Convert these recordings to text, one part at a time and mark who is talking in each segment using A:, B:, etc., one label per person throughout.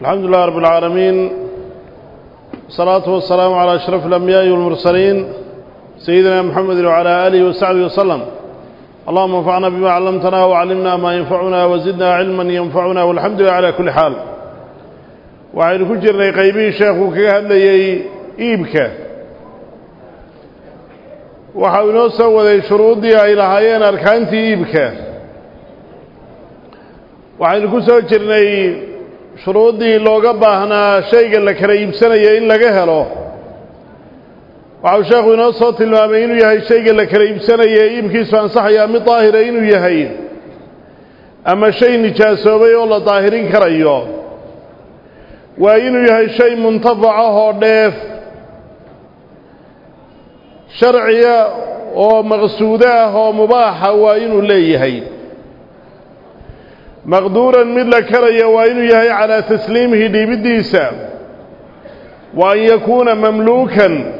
A: الحمد لله رب العالمين والصلاة والسلام على أشرف الأنبياء والمرسلين سيدنا محمد وعلى آله وصحبه وسلم. اللهم انفعنا بما علمتنا وعلمنا ما ينفعنا وزدنا علما ينفعنا والحمد لله على كل حال. وعين كجرنا قيبين شيخ كهل إيبك. وحاولنا سوى شروطي إلى هايين أركانتي إيبك. وعين كسوى shuruuddii looga baahnaa shayga la kala iibsanaya in laga helo waxau sheekhu inoo soo tilmaamay inuu yahay shayga la kala iibsanaya iibkiisu ansaxayaa mid daahira inuu yahay ama shay nijaasoobay oo la daahirin karayo waa inuu yahay shay muntafacahoo dheef sharciya oo maqsuudo ah oo mubaaxa waa inuu leeyahay مقدورا مثل لكرا يوائن يهي على تسليمه دي بديسا وأن يكون مملوكا.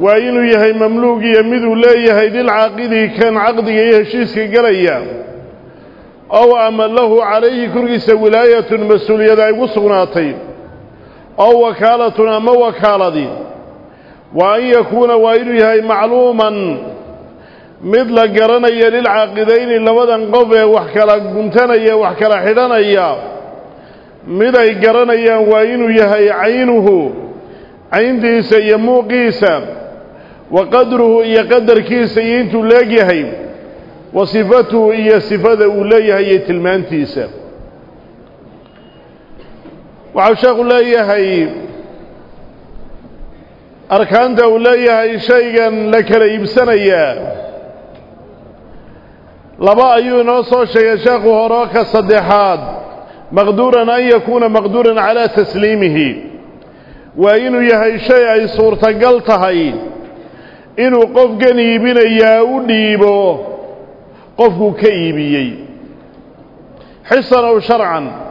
A: وأن يهي مملوك يمد لا يهي دي كان عقد يهي الشيس كالأيا أو أمن له عليه كرقس ولاية مسؤولية يدعي وصغناطي أو وكالة أما وكالة. وأن يكون وأن يهي معلوما. مد لقرن يا للعاقدين لمدا قبة وحكلا جنتنا يا وحكلا حدنا يا مد لقرن يا وينو يهي عينه عندي سيمو قيسا وقدره يا يقدر كيس ينتو لاجهي وصفته هي صفته وليه هي تلمانتيسا وعشاق الله يهي أركان دا وليه هي شيئا لك ليبسنا إياه لبا أيو نوصو شيخ وراك الصديحات مقدورا أن يكون مقدورا على تسليمه وان يهي شيء أي صورة قلتها إنو قف قنيبين يا نيبو قف كيبي حصنا وشرعا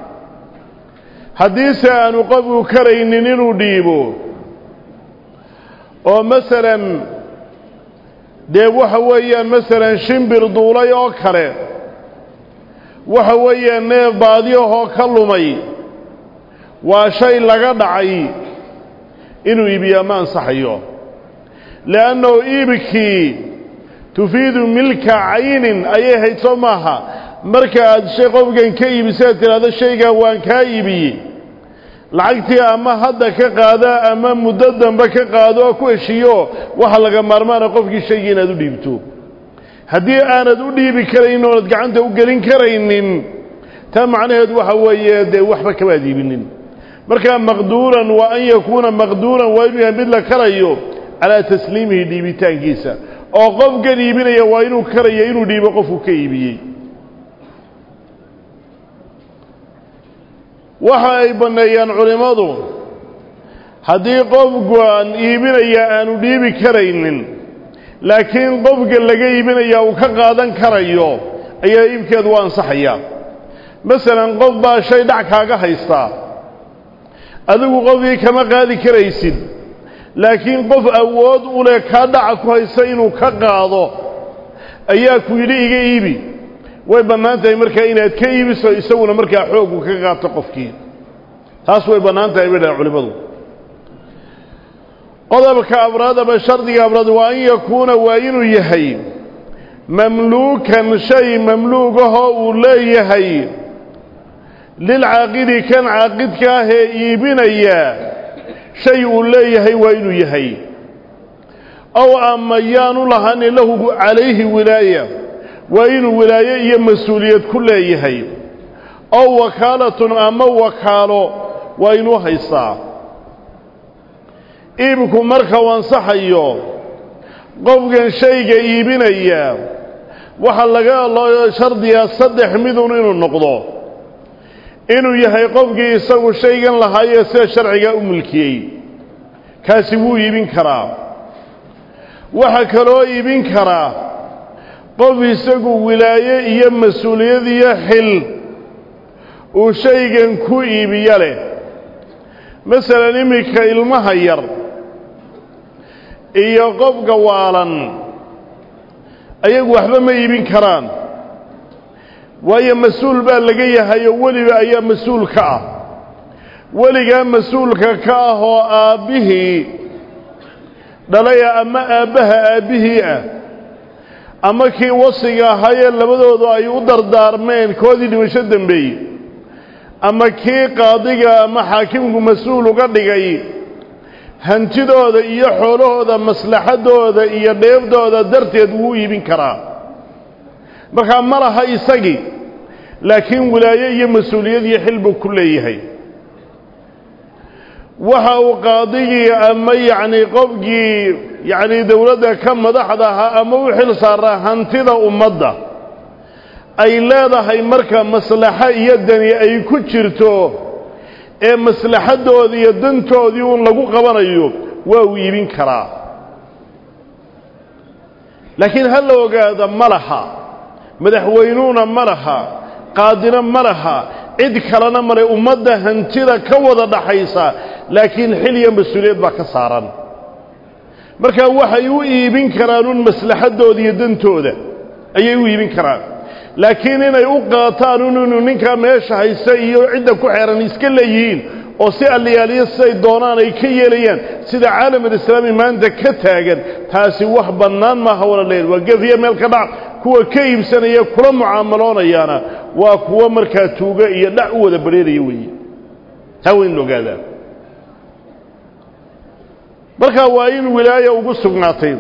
A: حديثا أنو قفو كرينين نيبو ومثلا ومثلا dee waxa weeyaan masalan shimbir duulay oo kale waxa weeyaan neef baadiyahoo ka lumay waa shay laga dhacay inuu iibiyaa ma ansaxayo li'annahu iibkii tufiidu milka caynin ayay hayd soo maaha. Marka aad shay qofkan ka iibisay aad tidhahdo shaygan waan kaa iibiyey lacagtii ama hadda ka qaada ama muddo dambe ka qaado oo ku heshiiyo waxa laga maarmaana qofkii shaygii inaad u dhiibto haddii aanad u dhiibi karaynin oonad gacanta u gelin karaynin taa macnaheedu waxa weeye dee waxba kamaad iibinin markaa maqduuran waa an yakuuna maqduuran waa inuu yahay mid la karayo calaa tasliimihi dhiibitaankiisa oo qofkan iibinaya waa inuu karayo inuu dhiibo qofku ka iibiyey waxa ay banneeyaan culimmadu haddii qofkan iibinaya aanu dhiibi karaynin laakiin qofka laga iibinaya uu ka qaadan karayo ayaa iibkeedu u ansaxayaa masalan qof baa shay dhac kaaga haystaa adigu qofkii kama qaadi karaysid laakiin qof awood u leh kaa dhaca ku haysta inuu ka qaado ayaa ku yidhi iga iibi way bannaan tahay markaa inaad ka iibiso isaguna markaa xooggu ka qaato qofkii taas way bannaan tahay culimmadu qodobka abraad ama shardiga abraad waa an yakuuna waa inuu yahay mamluukan shay mamluugahoo uu leeyahay lilcaaqidi kan caaqidka ah ee iibinaya shay uu leeyahay waa inuu yahay ow ama yaanu lahu calayhi wilaaya iyo mas-uuliyad ku leeyahay ow wakaalatun ama wakaalo waa inuu haystaa iibku marka u ansaxayo qofkan shayga iibinaya waxaa laga loo shardiyaa saddex midun inuu noqdo inuu yahay qofkii isagu shaygan lahaayee sida sharciga u mulkiyey kaasi wuu iibin karaa waxaa kaloo iibin karaa xil uu shaygan ku iibiyo leh masalan iminka ilmaha yar iyo qofka waalan ayagu waxba ma iibin karaan waayo mas-uul baa laga yahay oo weliba ayaa mas-uul ka ah weligaa mas-uulka ka ah oo aabbihii dhalaya ama aabbaha aabbihii ah ama kii wasiga ahaayee labadoodu ay u dardaarmeen koodii dhimasho dembeeyey ama kii qaadiga ama xaakimku mas'uul uga dhigay. Hantidooda iyo xoolahooda maslaxadooda iyo dheebdooda darteed wuu iibin karaa. Markaa ma laha isagii laakiin wilaaye iyo mas'uuliyad iyo xil buu ku leeyahay qofkii yacnii dowladda ka madaxda ahaa ama u xil saaraa hantida ummadda ay leedahay marka maslaxo iyo dani ay ku jirto ee maslaxaddoodii iyo dantoodii uun lagu qabanayo waa uu iibin karaa laakiin ha la ogaada ma laha madaxweynuuna ma laha qaadina ma laha cid kalena male ummadda hantida ka wada dhaxaysa laakiin xil iyo mas-uuliyad baa ka saaran markaa waxay u iibin karaan un maslaxaddooda iyo dantooda ayay u iibin karaan laakiin inay u qaataan un inuu ninkaa meesha haysta iyo cidda ku xeeran iska leeyihiin oo si alliyaaliyo siday doonaan ay ka yeelayaan sida caalamulislaami maanta ka taagan taasi wax bannaan maaha wala leel waa gefiya meel ka dhac kuwa ka iibsanaya kula mucaamaloonayaana waa kuwo markaa tuuga iyo dhac u wada bareeraya weeye. Taa waa in ogaadaa. Markaa waa in wilaaya ugu sugnaatay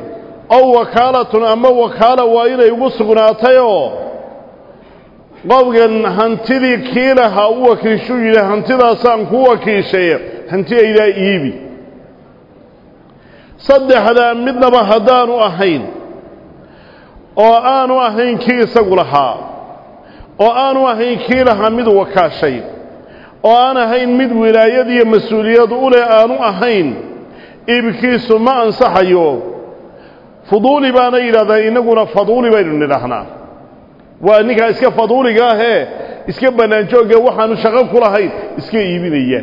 A: ow wakaalatun ama wakaala waa inay ugu sugnaatayoo qofkan hantidii kii lahaa u wakiishuu yidhi hantidaasaan ku wakiishaye hantidaydaa iibi. Saddexdaa midnaba haddaanu ahayn oo aanu ahayn kii isagu lahaa oo aanu ahayn kii lahaa mid wakaashay oo aan ahayn mid wilaayad iyo mas-uuliyad u leh aanu ahayn iibkiisu ma ansaxayo fuduuli baana yidhahdaan innaguna faduuli baynu nidhaahnaa waa ninkaa iska faduuliga ahee iska bannaanjoogge waxaanu shaqo ku lahayn iska iibinaya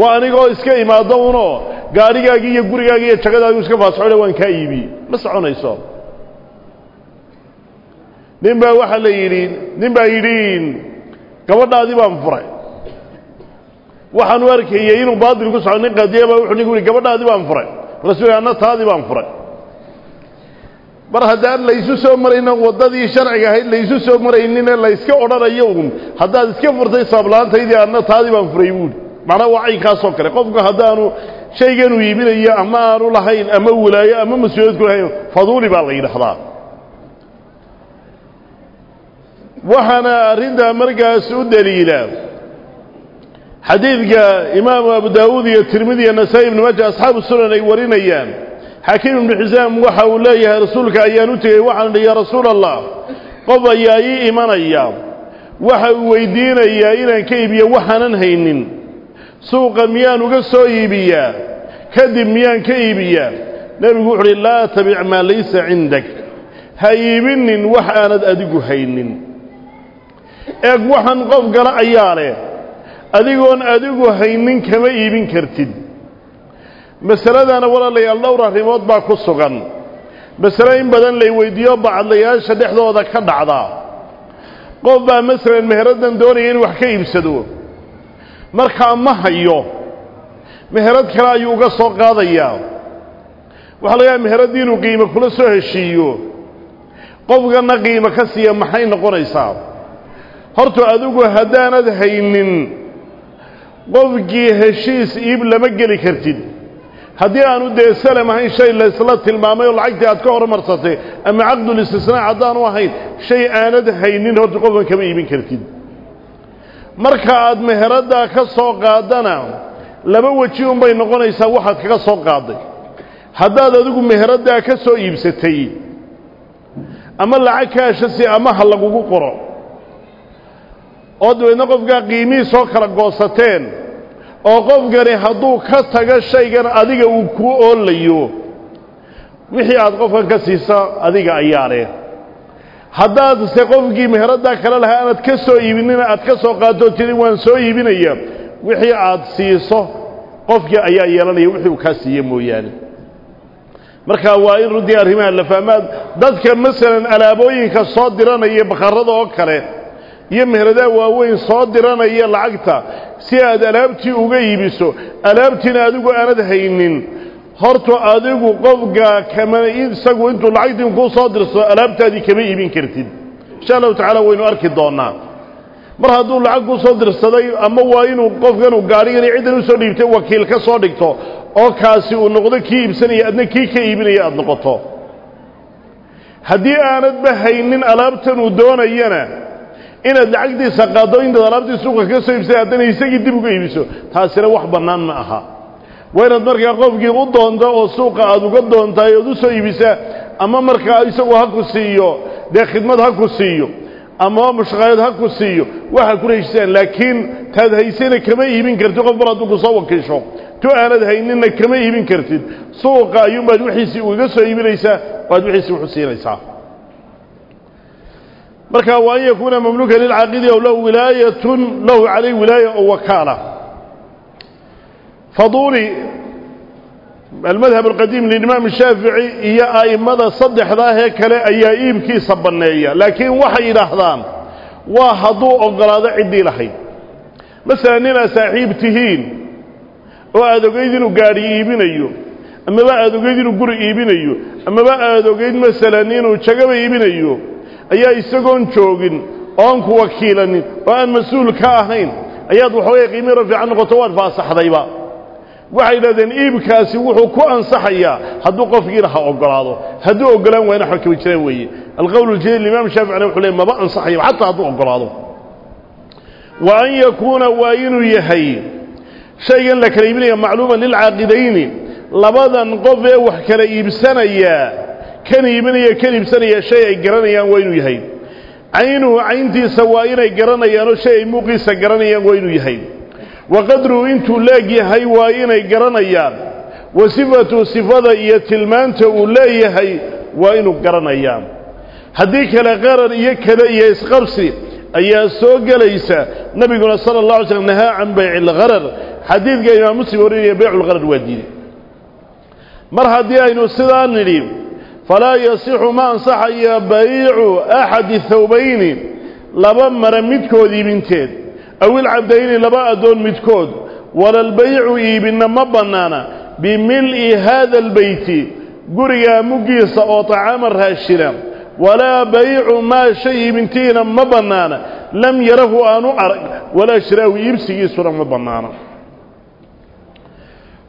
A: waa anigoo iska imaado unoo gaadhigaagii iyo gurigaagii iyo jagadaagii iska faasxole waan kaa iibiyey ma soconayso نبا وحل يرين نبا يرين قبضة دي بانفرع وحن وارك يين وبعض يقص عن قديم وحن يقول قبضة دي بانفرع رسول الله نت هذا بانفرع بره هذا لا يسوس عمر إنه وضد يشرع جاهل لا يسوس عمر لا يسكى أورا يوم هذا يسكى فرصة سبلان تيدي أن نت هذا بانفرع يود معنا وعي خاص فكره قفك هذا إنه شيء جنوي بين يا أمارو لهين أمول يا أمم مسؤول كهين فضولي بالغير حضار وحنا أرنا سود دليلا حديث إمام أبو داود الترمذي النسائي بن ماجه أصحاب السنة يورين أيام حكيم بن حزام وحاو الله يا رسولك أيانوتي وحنا يا رسول الله. قضى يا إيمان أيام وحاو ويدين يا إينا كيبيا وحنا هين سوق ميان وقصو إيبيا. كدم ميان كيبيا. نبي قحر الله تبع ما ليس عندك. هاي من وحانا أدق هينين. Eeg waxaan qof gala ayaa leh adigoon adigu haynin kama iibin kartid. Masaladana walaalayaal dhowr arrimood baa ku sugan. Masale in badan lay weydiiyo bacadlayaasha dhexdooda ka dhacda. Qof baa masalan meheraddan doonaya inuu wax ka iibsado. Markaa ma hayo meherad kale ayuu uga soo qaadayaa waxaa laga yaaba meheraddii inuu qiimo kula soo heshiiyo. Qofkana qiimo ka siiya maxay noqonaysaa horta adigu haddaanad haynin qofkii heshiis iib lama geli kartid. Haddii aanu dee salam ahayn shay laysla tilmaamay oo lacagtii aad ka hormarsatay ama caqdulistisnaac haddaanu ahayn shay aanad haynin horta qofkan kama iibin kartid. Marka aad meheraddaa ka soo qaadana laba weji unbay noqonaysaa waxaad kaga soo qaaday. Haddaad adigu meheraddaa ka soo iibsatay ama lacag kaashasi ama ha lagugu qoro oo dabeedna qofkaa qiimihii soo kala goosateen oo qofkani hadduu ka tago shaygan adiga uu kuu oolayo wixii aad qofkan ka siisa adiga ayaa leh haddaadse qofkii meheraddaa kale lahaa aanad ka soo iibinina aad ka soo qaatoo tiri waan soo iibinaya wixii aad siiso qofkii ayaa yeelanaya wixii uu kaa siiye mooyaane. Marka waa in runtii arrimaha la fahmaad dadka masalan alaabooyinka soo diranaya bakharada oo kale iyo meheradaha waaweyn soo diranaya lacagta si aad alaabtii uga iibiso alaabtiina adigu aanad haynin horta adigu qofka kama isagu intuu lacagtii kuu soo dirso alaabtaadii kama iibin kartid. Insha allahu tacaala waynu arki doonaa mar hadduu lacag kuu soo dirsaday ama waa inuu qofkanu gaadhigan iyo ciddan u soo dhiibtay wakiil ka soo dhigto oo kaasi uu noqdo kii iibsanaya adna kii ka iibinaya aada noqoto. Haddii aanadba haynin alaabtan uu doonayana soo iibsay haddana isagii dib uga iibiso taasina wax bannaan ma aha waa inaad markaa qofkii u doonto oo suuqa aada uga doontaay ood u soo iibisaa ama markaa isagu ha ku siiyo dee khidmad ha ku siiyo ama mushaqaayad ha ku siiyo waxaa ku heshisaan laakiin taad haysana kama iibin kartid qof mar hadduu ku soo wakiisho tu aanad hayninna kama iibin kartid suuqa ayuunbaad wixiisii ugaga soo iibinaysaa oo aad wixiisii wuxu siinaysaa مركا وان يكون مملوكا للعاقل أو له ولايه له عليه ولايه أو وكاله فضول المذهب القديم للامام الشافعي يا هي ماذا صدح ذا كلا أيام كي صبنيه لكن وحي لهضان وحضو غلاده عدي لهي مثلا نينا صاحب تهين وادوغيد انو غاري يبينيو اما با ادوغيد انو غري يبينيو اما با ادوغيد مثلا نينو جغب يبينيو ayaa isagoon joogin oon ku wakiilanin oo aan mas-uul ka ahayn ayaad waxoogay qiimii rafiican noqoto waad faasaxdayba waxay yidhahdeen iibkaasi wuxuu ku ansaxayaa hadduu qofkiina ha oggolaado hadduu oggolaan waayna waxba kama jiraan weeye alqowl ljadiid imaam shaaficina wuxuu leey maba ansaxayaba xataa hadduu oggolaado wa an yakuuna waa inuu yahay shaygan la kala iibinaya macluuman lilcaaqidayni labadan qof ee wax kala iibsanaya كان يمن يا كلب سنة يا شيء جرنا يا وين يهين عينه عندي سواينا جرنا يا شيء موقي سجرنا يا وين يهين وقدروا أنتم لاجي هاي وين جرنا يا وصفة صفة هي تلمان تقول لا يهي وين جرنا يا هديك لا غير يك لا يسقبسي أي سوق ليس نبي قل صلى الله عليه وسلم نهى عن بيع الغرر حديث جاء مسلم يبيع الغرر وديه مر هذه أنو سدان نريم فلا يصح ما أنصح يبيع أحد الثوبين لبا مرمد كودي من أو العبدين لبا دون مد ولا البيع إيبن مبنانا بملء هذا البيت قريا مقيصة وطعامر هاشرا ولا بيع ما شيء من تينا مبنانا لم يره أنو عرق ولا شراه يبسي سورة مبنانا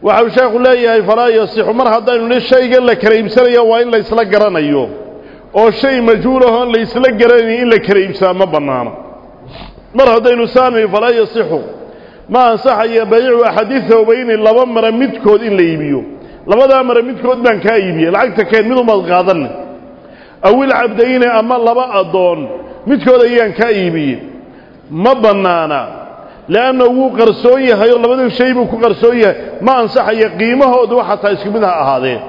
A: waxau sheekhu leeyahay falaa yasixu mar haddaynu ni shaygan la kala iibsanayo waa in la ysla garanayo. Oo shay majhuulahoon la ysla garanayn in la kala iibsadaa ma bannaano. Mar haddaynu saanay falaa yasixu ma ansaxaya baycu axadi thawbayni laba mara midkood in la iibiyo. Labadaa mara midkood baan kaa iibiyey lacagta keen midumaad qaadanni awil cabdayne ama laba addoon midkood ayaan kaa iibiyey ma bannaana لأنه هو قرصوية هاي اللبنان شيء بكو قرصوية. ما أنصح يقيمه هذا حتى يسكبنها هذه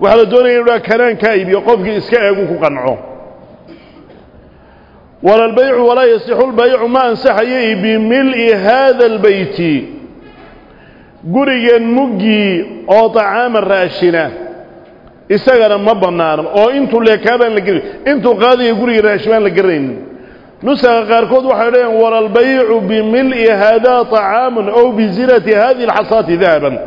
A: وحال دوني يقول كنان كايب يقف في إسكاء يقوكو قنعه ولا البيع ولا يصح البيع ما أنصح يأي بملء هذا البيت. قريا مجي أو طعام الراشنة. إساقنا مبنان أو إنتو لكابان لقرين إنتو قادي قريا راشوان لقرين. نسخة غاركود وحيرين ورا البيع بملء هذا طعام أو بزرة هذه الحصات ذهبا.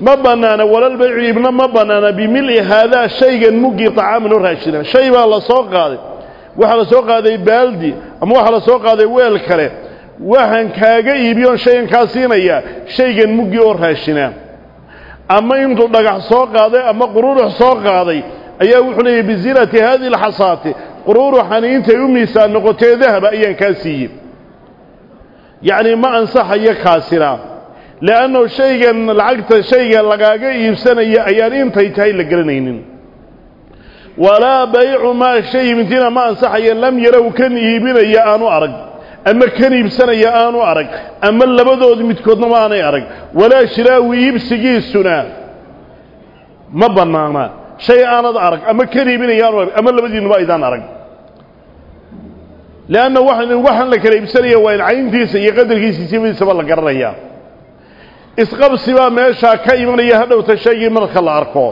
A: ما بنانا ولا البيع ابن ما بنانا بملء هذا شيء مقي طعام نرهشنا شيء والله سوق هذا. وحل سوق هذا بلدي أم وحل سوق هذا ويلكرة وحن كاقا يبيون شيء كاسين ايا شيء مجي ورهشنا أما ينطلق سوق هذا أما قرور سوق هذا أيها وحنا بزرة هذه الحصات alxasaati quruuruxani intay u miisaan noqotee dahaba ayaan kaa siiyey yacnii ma ansaxayo kaasina le'anno shaygan lacagta shayga lagaaga iibsanaya ayaan intay tahay la garanaynin walaa baycu maa shay iibintiina ma ansaxaya lam yarow kan iibinaya aanu arag ama kan iibsanaya aanu arag ama labadood midkoodna ma aanay arag walaa shiraawi iibsigiisuna ma bannaana shay aanad arag ama kan iibinaya aanu arag ama labadiinuba aydaan arag leanna waxaan la kala iibsanaya waa in cayntiisa iyo qadarkiisa sifadiisaba la garanayaa isqabsi baa meeshaa ka imanaya hadhowta shaygii marka la arko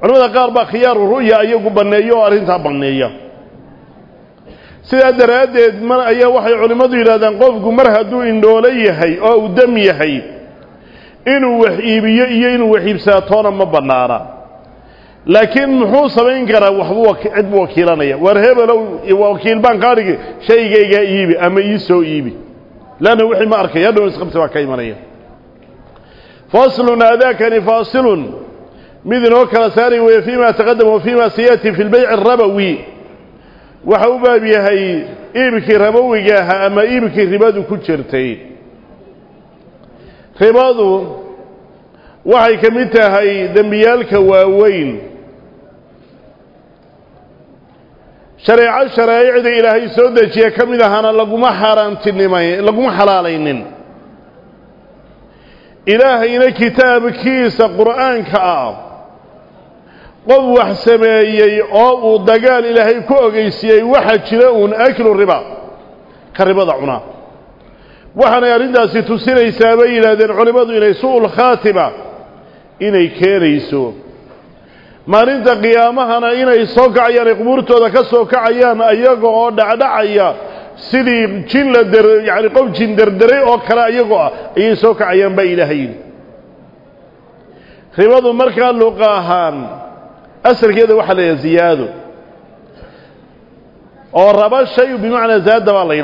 A: culamada qaar baa khiyaaru ru'ya iyagu banneeya oo arrintaa banneeya sidaa daraaddeed mar ayaa waxay culimmadu yidhahdaan qofku mar hadduu indhoolo yahay oo uu dam yahay inuu wax iibiyo iyo inuu wax iibsaatoona ma bannaana لكن محو سمين كرا وحبو عد وكيلانيا ورهب لو وكيل بان قارج شيء جاي جايبي أما يسوي جايبي لأنه وحي ما أرك يده مسقط سوا كيمانيا فاصل هذا كان فاصل مذن وكلا ساري وفيما تقدم وفيما سيأتي في البيع الربوي. وحبا بيهاي إيبك ربوي جاها أما إيبك ربادو كتشرتي ربادو وحي كمتا هاي دنبيالك ووين شريعة شريعة إلهي سودة كمي دهانا لقم حرام تنمي لقم حلالين. إلهينا كتاب كيس قرآن كآب. قضو حسميي أو دقال إلهي كوغيسي واحد شلون أكل الربا. كالربا دعونا. وحنا يريد أن تسيري سابي إلى ذي العلمات إلى سوء الخاتمة. إلى كيري سوء maalinta qiyaamahana inay soo kacayaan ay qubuurtooda ka soo kacayaan ayaga oo dhacdhacaya sidii jin la der yacani qof jin derderay oo kale ayagoo ah ayay soo kacayaan baa ilaahay ribadu markaa luqa ahaan asalkeeda la yidhaha oo raba shay bimacnaa zaada baa la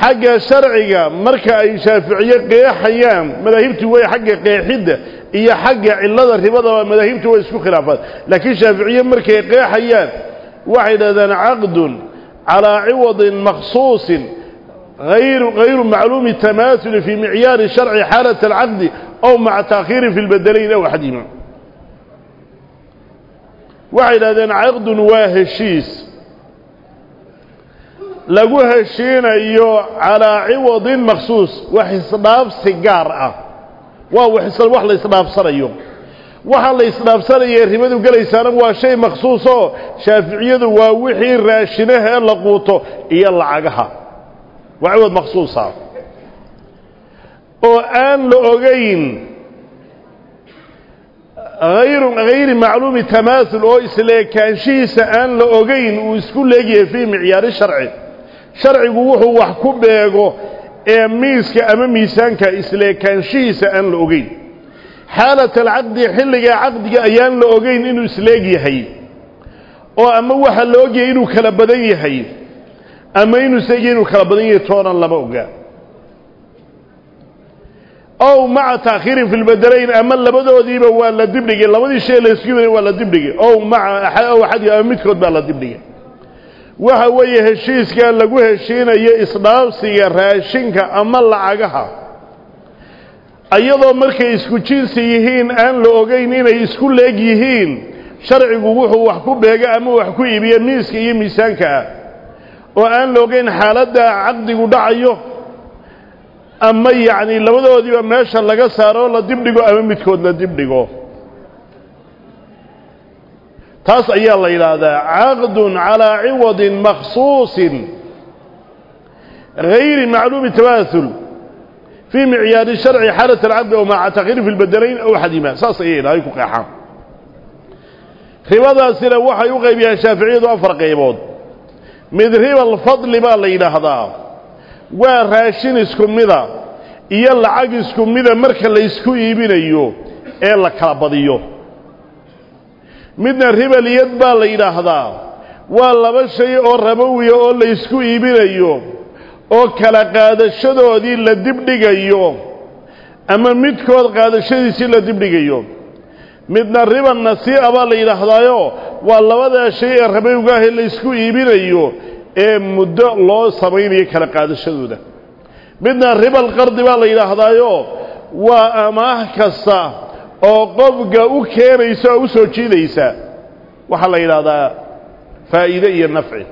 A: xagga sharciga marka ay shaaficiye qeexayaan madaahibtu way xagga qeexidda iyo xagga cillada ribadaba madaahibtu way isku khilaafaan laakiin shaaficiye markay qeexayaan waxay yidhahdaan caqdun calaa ciwadin makhsuusin macluumi tamaasuli fii micyaari sharci xaalat alcaqdi ow maca taakhiirin fi lbedelayn ow axadihima waxay yidhahdeen caqdun waa heshiis lagu heshiinayo calaa ciwadin makhsuus wax isdhaafsi gaar ah waa wax la isdhaafsanayo. Waxa la isdhaafsanaya ribadu gelaysaana waa shay makhsuus oo shaaficiyadu waa wixii raashinaha la quuto iyo lacagaha. Waa ciwad makhsuusa oo aan la ogayn ayru hayri macluumi tamaasul oo isleekaanshihiisa aan la ogayn uu isku leegyahay fii micyaari sharci. Sharcigu wuxuu wax ku beego ee miiska ama miisaanka isleekaanshihiisa aan la ogeyn xaalat alcaqdi xilligaa caqdiga ayaan la ogeyn inuu isleeg yahay oo ama waxa la ogyahay inuu kala badan yahay ama inuu isleegyahay inuu kala badan yahay toonan lama ogaa ow maca taakhiirin fi lbedelayn ama labadoodiiba waa la dibdhigay labadii shay laysku yimaday waa la dibdhigay ow maca ow axadi ama midkood baa la dibdhigay waxa weeye heshiiskaa lagu heshiinayo isdhaafsiga raashinka ama lacagaha. Iyadoo markay isku jinsi yihiin aan la ogeyn inay isku leeg yihiin sharcigu wuxuu wax ku beega ama wax ku iibiya miiska iyo miisaanka ah. Oo aan la ogeyn xaaladda caqdigu dhacayo ama yacni labadoodiiba meesha laga saaro la dibdhigo ama midkood la dibdhigo تاس أي الله إلى هذا عقد على عوض مخصوص. غير معلوم تواثل. في معيار الشرع حالة العبد ومع اعتقر في البدلين أو حديما تاس أي الله يكون قيحا خبضا سلوحا يوقي بها شافعي وفر قيبود مذهب الفضل ما الليلة هذا. وراشين اسكم ذا يلا عقل اسكم ذا مركا ليسكو يبين ايو ايلا كرابضيو midna ribaliyad baa la yidhaahdaa waa laba shay oo rabowiya oo la ysku iibinayo oo kala qaadashadoodii la dibdhigayo ama midkood qaadashadiisii la dibdhigayo midna riba nasii'a baa la yidhaahdaayo waa labadaa shay ee rabowiga ah ee la ysku iibinayo ee muddo loo samaynayo kala qaadashadooda midna ribal qardi baa la yidhaahdaayo waa amaah kasta oo qofka u keenaysa oo u soo jiidaysa waxaa la yidhaahdaa faa'iide iyo nafci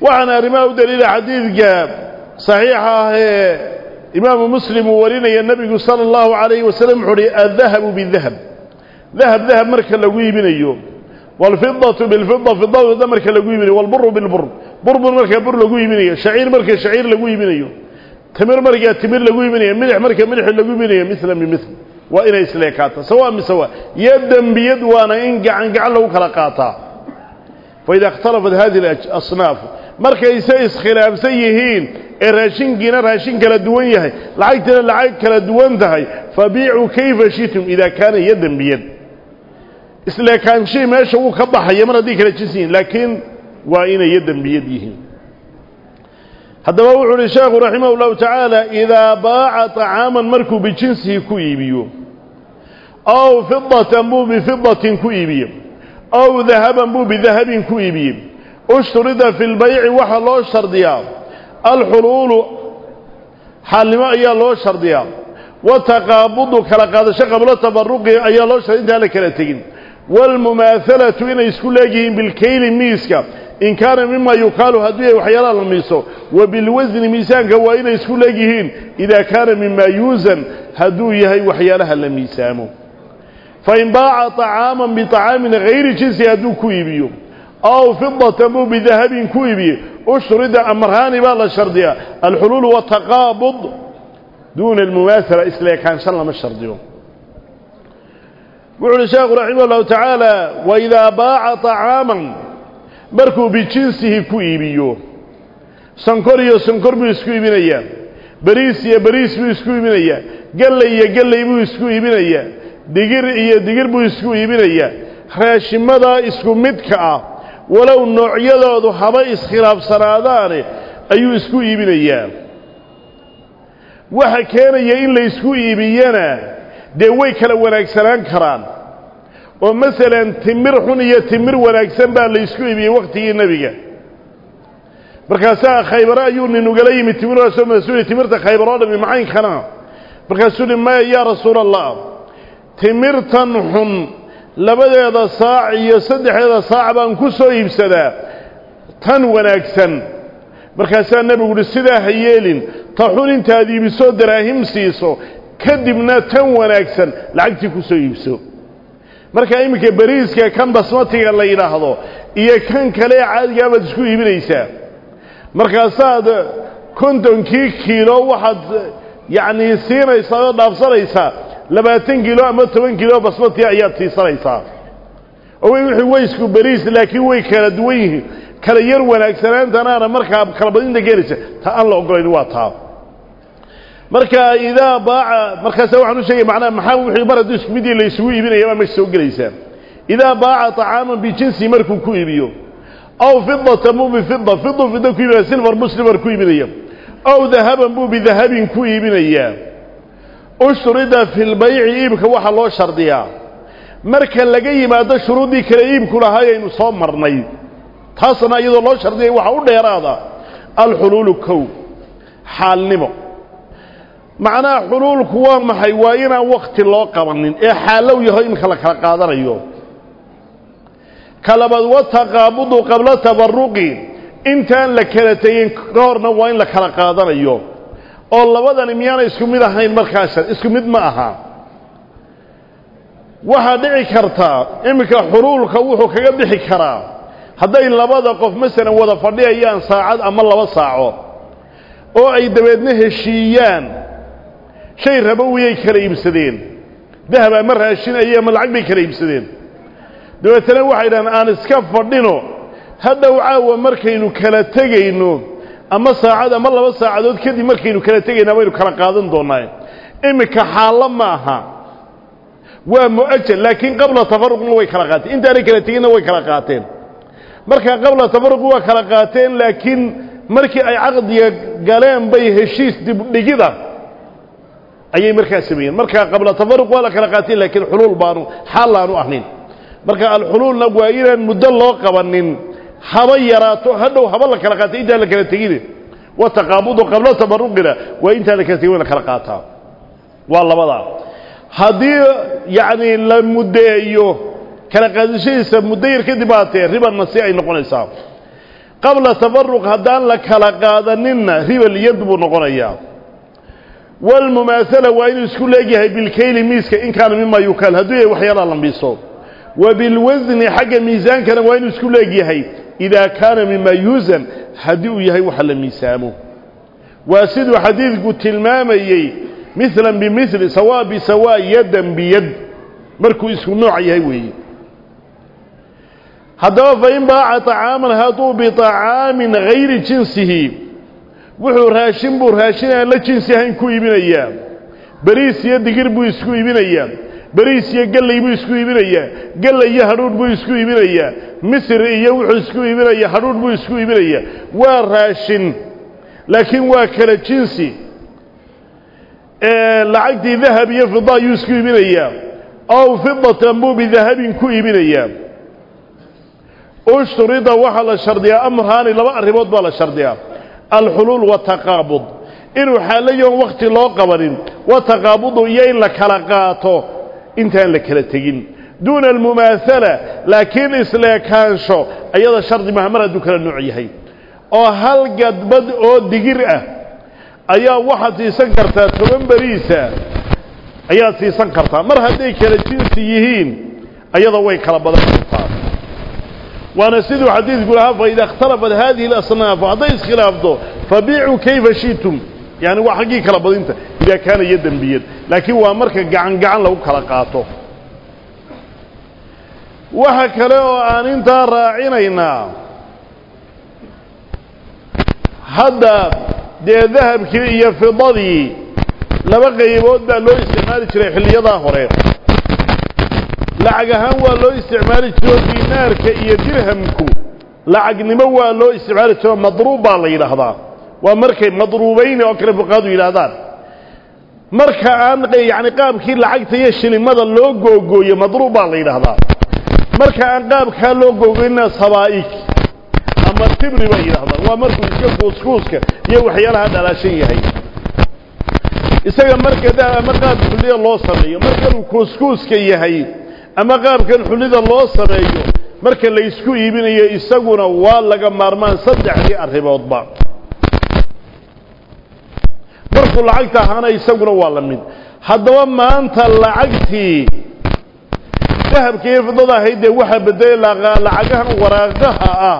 A: waxaana arrimaha u daliila xadiidka saxiixa ah ee imaamu muslim uu warinaya nebigu sala allahu calayhi wasalam wuxuu uhi addahabu bidahab dahab dahab marka lagu iibinayo waalfidatu bilfida fidada marka lagu iibinayo walburu bilbur burbur marka bur lagu iibinayo shaciir marka shaciir lagu iibinayo تمر مرجع تمر لجوي مني ملح مرجع ملح لجوي مني مثل من مثل وإنا إسلاكاته سواء من سواء. يدا بيد وأنا إنجع إنجع له كلاقاته فإذا اختلفت هذه الأصناف مرجع يسيس خلاف سيهين. الراشين جنا راشين كلا دوين يهي. العيد كلا العيد كلا دوين ذهاي فبيعوا كيف شئتم إذا كان يدا بيد. إسلاكان شيء ما شو كبح يمر ذيك لكن وإنا يدا بيدهين هذا هو الشيخ رحمه الله تعالى إذا باع طعاما مركو بجنسه كويبيو أو فضة مو بفضة كويبيو أو ذهبا مو بذهب كويبيو أشترد في البيع وحال الله أشتر ديال الحلول حال ما أيها الله أشتر ديال وتقابضك لقد شقب لتبرق أيها الله أشتر ديال كالتين والمماثلة إن يسكن لاجهين بالكيل ميسك إن كان مما يقال هدوية وحيالا للميسو. وبالوزن ميسان قوى إن يسكن لاجهين إذا كان مما يوزن هدوية وحيالا للميسامو. فإن باع طعاما بطعام غير جنسي هدو كويبيو. أو فضة مو بذهب كويبيو. أشرد أمرهاني بالله شرديا. الحلول والتقابض دون المماثلة إسلاك إن شاء الله ما شرديهم وعلى الشيخ رحمه الله تعالى وإذا باع طعاما بركو بجنسه كويبيو سنكوريو سنكور بو اسكوي من ايا بريس يا بريس بو اسكوي من ايا قل يا قل يا بو اسكوي من ايا دقر يا دقر بو اسكوي من ايا خراش مدى اسكو مدكا ولو نعيضا دو حبا اسخراب سرادان ايو اسكوي من ايا وحكينا يا إلا اسكوي من ايا dee way kala wanaagsanaan karaan oo masalan timir xun iyo timir wanaagsan baa la isku iibiyey wakhtigii nebiga markaasaa khaybare ayuu nin ugala yimid timirasoo mas-uuli timirta khaybar oo dhami macaynkana markaasuu hi maya yaa rasuula allah timirtan xun labadeeda saac iyo saddexdeeda saac baan ku soo iibsadaa tan wanaagsan markaasaa nebigu uhi sidaa ha yeelin ta xun intaad iibisoo daraahim siiso kadibna tan wanaagsan lacagtii ku soo iibso markaa iminka beriiska kan basmatiga la yidhaahdo iyo kan kale caadigaa baad isku iibinaysaa markaasaad kontonkii kiilo waxaad yacnii siinaysaa oo dhaafsanaysaa labaatan kiilo ama toban kiilo basmati ayaad siisanaysaa oo wixii way isku beriis laakiin way kala duwan yihiin kala yar wanaagsanaantanaana markaa kala badinta keenaysa ta aan la ogolayn waa taa marka idaa baaca markaasa waxaan u sheegay macnaha maxaa wixii mar hadduu isku midii la isugu iibinaya baa meesha soo gelaysaa idaa baaca طacaaman bijinsi markuu ku iibiyo aw fidatan buu bifida fidu fida ku iibinaya silver buu silver ku iibinaya aw dahaban buu bidahabin ku iibinayaa ushturida fi lbayci iibka waxaa loo shardiyaa marka laga yimaado shuruuddii kale iibku lahaa aynu soo marnay taasna iyadoo loo shardiyay waxaa u dheeraada alxuluulu kow xaalnimo macnaha xuluulku waa maxay? Waa inaan wakti loo qabanin. Ee xaalow yaho iminka la kala qaadanayo. Ka labaad wataqaabudu qabla tabaruqi intaan la kala tegin ka horna waa in la kala qaadanayo. Oo labadani miyaana isku mid ahayn markaasa isku mid ma aha. Waxaa dhici kartaa iminka xuluulka wuxuu kaga bixi karaa. Hadday labada qof masalan wada fadhiyayaan saacad ama laba saaco oo ay dabeedna heshiiyaan shay rabowiyay kala iibsadeen. Dahab ama raashinayay ama lacag bay kala iibsadeen. Dabeetana waxay dhahaan aan iska fadhino. Hadhow caawa markaynu kala tegayno. Ama saacad ama laba saacadood kadib markaynu kala tegayna baynu kala qaadan doonaa iminka xaallo ma aha. Waa mu'ajal laakiin qabla tafaruqna way kala qaateen. Intaanay kala teginna way kala qaateen. Markaa qabla tafaruq waa kala qaateen laakiin markii ay caqdiga galeen bay heshiis dibdhigida ayay markaa sameeyeen. Markaa qabla tafaruq waa la kala qaateen laakiin xuluul baanu xaal laanu ahayn marka alxuluulna waa inaan muddo loo qabanin haba yaraato hadhow haba la kala qaatay intaan la kala tegine wataqaabudu qabla tabaruqina waa intaan la kala tegin wa la kala qaataa waa labadaa haddii yacni la muddeeyo kala qaadashadiisa muddo yar kadib aatee ribanna si ay noqonaysaa. Qabla tafaruq haddaan la kala qaadaninna ribal yad buu noqonayaa والمماثلة وإن يسكن لجها بالكيل ميسك إن كان مما يوكل. هدوية وحي الله لم يصوب وبالوزن حق ميزان كان وإن يسكن لجها إذا كان مما يوزن هدوية وحل ميسامه واسد حديث قلت المام يي مثلا بمثل سواء بسواء يدا بيد. مركو اسم نوع يهوي هدوة فإن باع طعاما هدو بطعام غير جنسه. Wuxuu raashin buu raashin la jinsi ahayn ku iibinayaa beriis iyo digir buu isku iibinayaa beriis iyo gelley buu isku iibinayaa gelley iyo hadhuudh buu isku iibinayaa misr iyo wuxuu isku iibinaya hadhuudh buu isku iibinayaa waa raashin laakiin waa kala jinsi lacagtii dahab iyo fida ayuu isku iibinayaa ow fidatan buu bidahabin ku iibinayaa ushturida waxaa la shardiyaa amraani laba arrimood baa la shardiyaa alxuluul wataqaabud inuu xaalayoon wakhti loo qabanin wataqaabudu iyo in la kala qaato intaan la kala tegin. Duuna almumaasala laakiin isleekaansho ayada shardi maha mar hadduu kala nooc yahay. Oo hal gadbad oo digir ah ayaa waxaad siisan kartaa toban beriisa ayaad siisan kartaa. Mar hadday kala jinsi yihiin ayada way kala badan kartaa waana siduu xadiidku lahaa faida اkhtalafat hadihi اlasnaaf hadday iskhilaafto fabiicuu kayfa shitum. Yani waa xaggii kala badinta idaa kaana iyo dembiyad laakiin waa marka gacan gacan lagu kala qaato. Waxa kale oo aan intaa raacinaynaa hadda dee dahabkii iyo fidadii laba qaybood baa loo isticmaali jiray xilliyadaa hore lacag ahaan waa loo isticmaali jiro dinaarka iyo dirhamku. Lacagnimo waa loo isticmaali jiro madruub baa la yidhaahdaa. Waa markay madruubayni oo kale fuqaadu yidhaahdaan. Marka aan yani qaabkii lacagta iyo shilimada loo googooyo madruub baa la yidhaahdaa. Marka aan qaabkaa loo googoynina sabaa'ig ama tibri bay yidhahdaan waa markuu iska kuuskuuska iyo waxyaalaha dhalaashan yahay. Isaga marka ama qaab xulliya loo sameeyo markanuu kuuskuuska yahay ama qaabkan xullida loo sameeyo marka la isku iibinayo isaguna waa laga maarmaan saddexdii arrimoodba markuu lacagta ahaana isaguna waa la mid. Haddaba maanta lacagtii dahabka iyo fidada ahayd dee waxaa bedelay lacagahan waraaqaha ah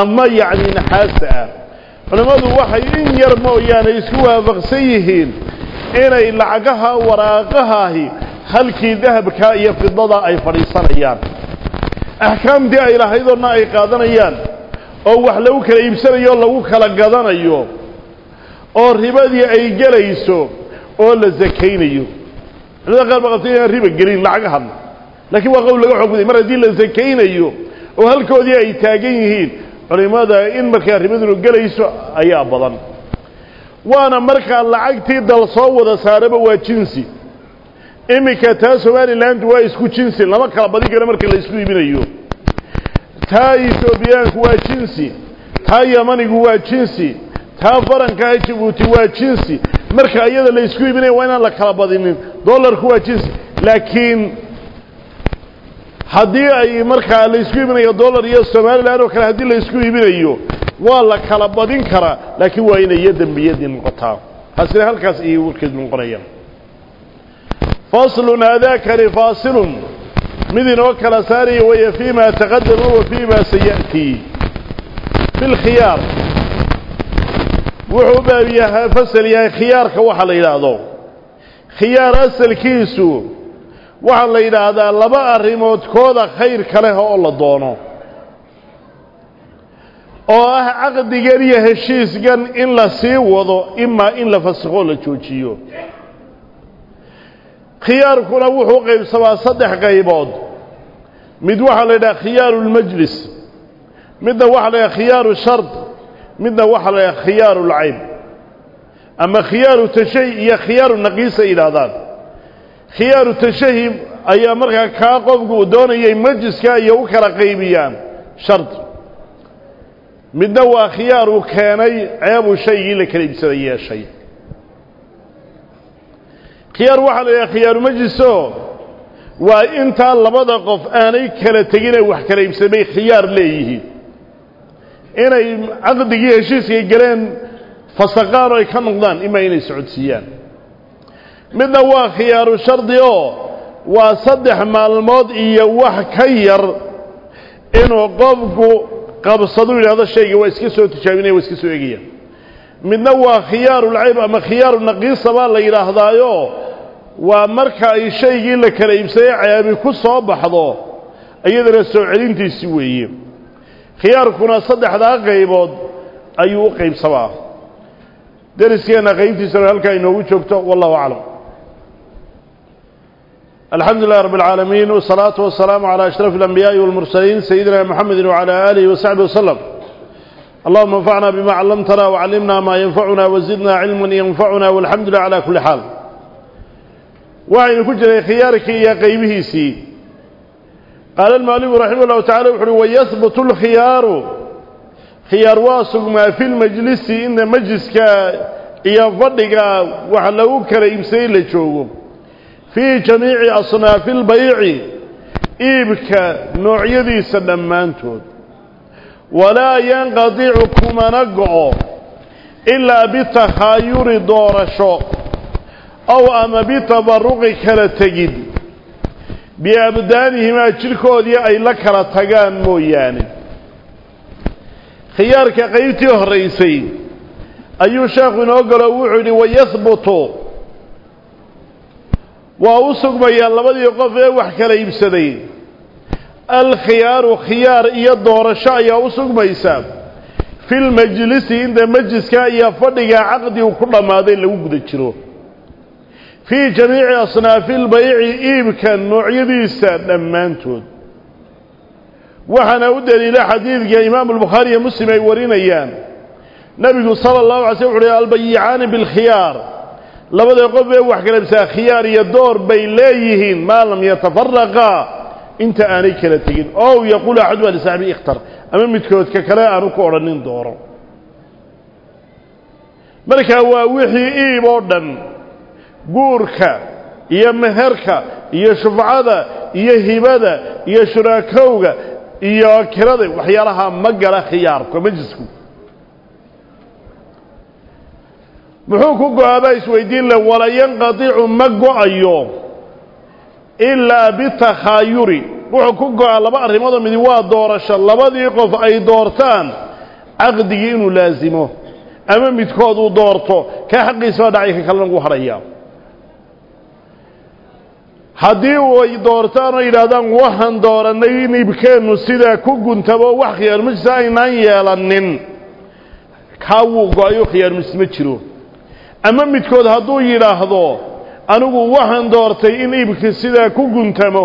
A: ama yacni naxaasta ah. Culimmadu waxay in yar mooyaane isku waafaqsan yihiin inay lacagaha waraaqahaahi هل كي ذهب كاية في الضضاء أي فريصان أيان أحكام دي إلى هيدو النا أي قادان أيان أو وحلوك الإبسان أيان لوك لقادان أيان أو ربادي أي جليسو أو لزكين أيان لذا قال بغطيني أن ربا قليل لعقهم لكن وقول لقو حكودي مرة دي لزكين أيان وهل كو دي أي تاقين هين ولماذا إن مكا ربادي جليسو أيان بضان وأنا مركا لعقتي دل صوة سارب وجنسي iminka taa somalilandu waa isku jinsi lama kala badin karo marka la isku iibinayo. Taa etoobiyaanku waa jinsi taa yamanigu waa jinsi taa farankaha jabuuti waa jinsi. Marka iyada la isku iibinaya waa inaan la kala badinin dollarku waa jinsi. Laakiin haddii ay markaa la isku iibinayo dollar iyo somalilan oo kale haddii la isku iibinayo waa la kala badin karaa laakiin waa inay iyo dembiyadii noqotaa. Taasina halkaas ayay warkeed noqonayaan faslun haadaakani faasilun mid inoo kala saaraya weeye fii ma taqadama wa fii ma sayaأtii fi lkhiyaar wuxuu baabiyaha fasal yahay khiyaarka waxa la yidhaahdo khiyaar asalkiisu waxaa la yidhaahdaa laba arrimood kooda khayrka leh oo la doono oo ah caqdigan iyo heshiiskan in la sii wado imaa in la fasikoo la joojiyo خيار كنا وحو قيب سوا صدح قيبود مد وحل إلى خيار المجلس مد وحل إلى خيار الشرط مد وحل إلى خيار العيب أما خيار تشيء يا خيار نقيس إلى ذلك خيار تشيء أي أمرك كاقب قدون أي مجلس كا وكرا قيبيان شرط مد وحل خيار كاني عيب شيء لك ليس شيء khiyaar waxaa la yidhaha khiyaaru majliso waa intaa labada qof aanay kala tegin ay wax kala iibsamay khiyaar leeyihiin. Inay caqdigii heshiiskay galeen fasaqaan oo ay ka noqdaan imaa inay socodsiiyaan. Midna waa khiyaaru shardi oo waa saddex maalmood iyo wax ka yar inuu qofku qabsadu yidhahdo shayga waa iska soo tijaabinaya waa iska soo egaya من نوى خيار العيب أما خيار النقيص ما لا إله هذايو ومركا أي شيء إلا كريم سيع عيابي كسوا بحضو أيضا السعيدين تيسوي خيار كنا صدح ذا قيبود أيو غيب صباح درس كنا قيب تيسر هلكا إنه وشكتو والله أعلم الحمد لله رب العالمين والصلاة والسلام على أشرف الأنبياء والمرسلين سيدنا محمد وعلى آله وصحبه وسلم اللهم انفعنا بما علمتنا وعلمنا ما ينفعنا وزدنا علما ينفعنا والحمد لله على كل حال. وعين كجر خيارك يا قيبه سي. قال المؤلف رحمه الله تعالى ويثبت الخيار. خيار واسق ما في المجلس إن مجلسك يا فضك وحلوك رئيسي لجوه. في جميع أصناف البيع إيبك نوعيدي سلمانتود ولا ينقضع كما نقع إلا بتخاير دورشو أو أما بتبرق كلا تجد. بأبدانهما جلكودي أي لك لتقان موياني خيارك قيبتي الرئيسي نوقل وعدي ويثبتوا waa u sugmayaan labadii qof ee wax kala iibsaday الخيار وخيار إيا الدورة شاية وسوق ميساب في المجلس عند مجلس كايا فضيا عقدي وكل ما ذي اللي وجد تشرو. في جميع أصناف البيع إيب كان نوع يديس لما أنتود وحنا ودر إلى حديث إمام البخاري مسلم يورينا يان نبي صلى الله عليه وسلم عليه البيعان بالخيار. لما يقول بيوح كلمسا خيار يدور بيليهين ما لم يتفرقا. Yaquulu axaduma lisaaxibi ikhtar ama midkoodka kale aanu ku odhanin dooro markaa waa wixii iib oo dhan guurka iyo meherka iyo shufcada iyo hibada iyo shuraakowga iyo kirada waxyaalaha ma gala khiyaarka majlisku muxuu ku go-aabaa isweydiin le wala yanqadicu ma go-ayo ilaa bitakhaayuri wuxuu ku go'aa laba arrimoodoo midi waa doorasho. Labadii qof ay doortaan caqdigii inuu laasimo ama midkood uu doorto ka xaqiisaba dhacay ka kalena ugu hadhaya haddii ay doortaan oo yidhaahdaan waxaan doorannay in ibkeennu sidaa ku guntabo wax khiyaarmajlis aynaan yeelanin kaa wuu go'ayo khiyaarmajlis ma jiro ama midkood hadduu yidhaahdo anigu waxaan doortay in iibka sidaa ku guntamo.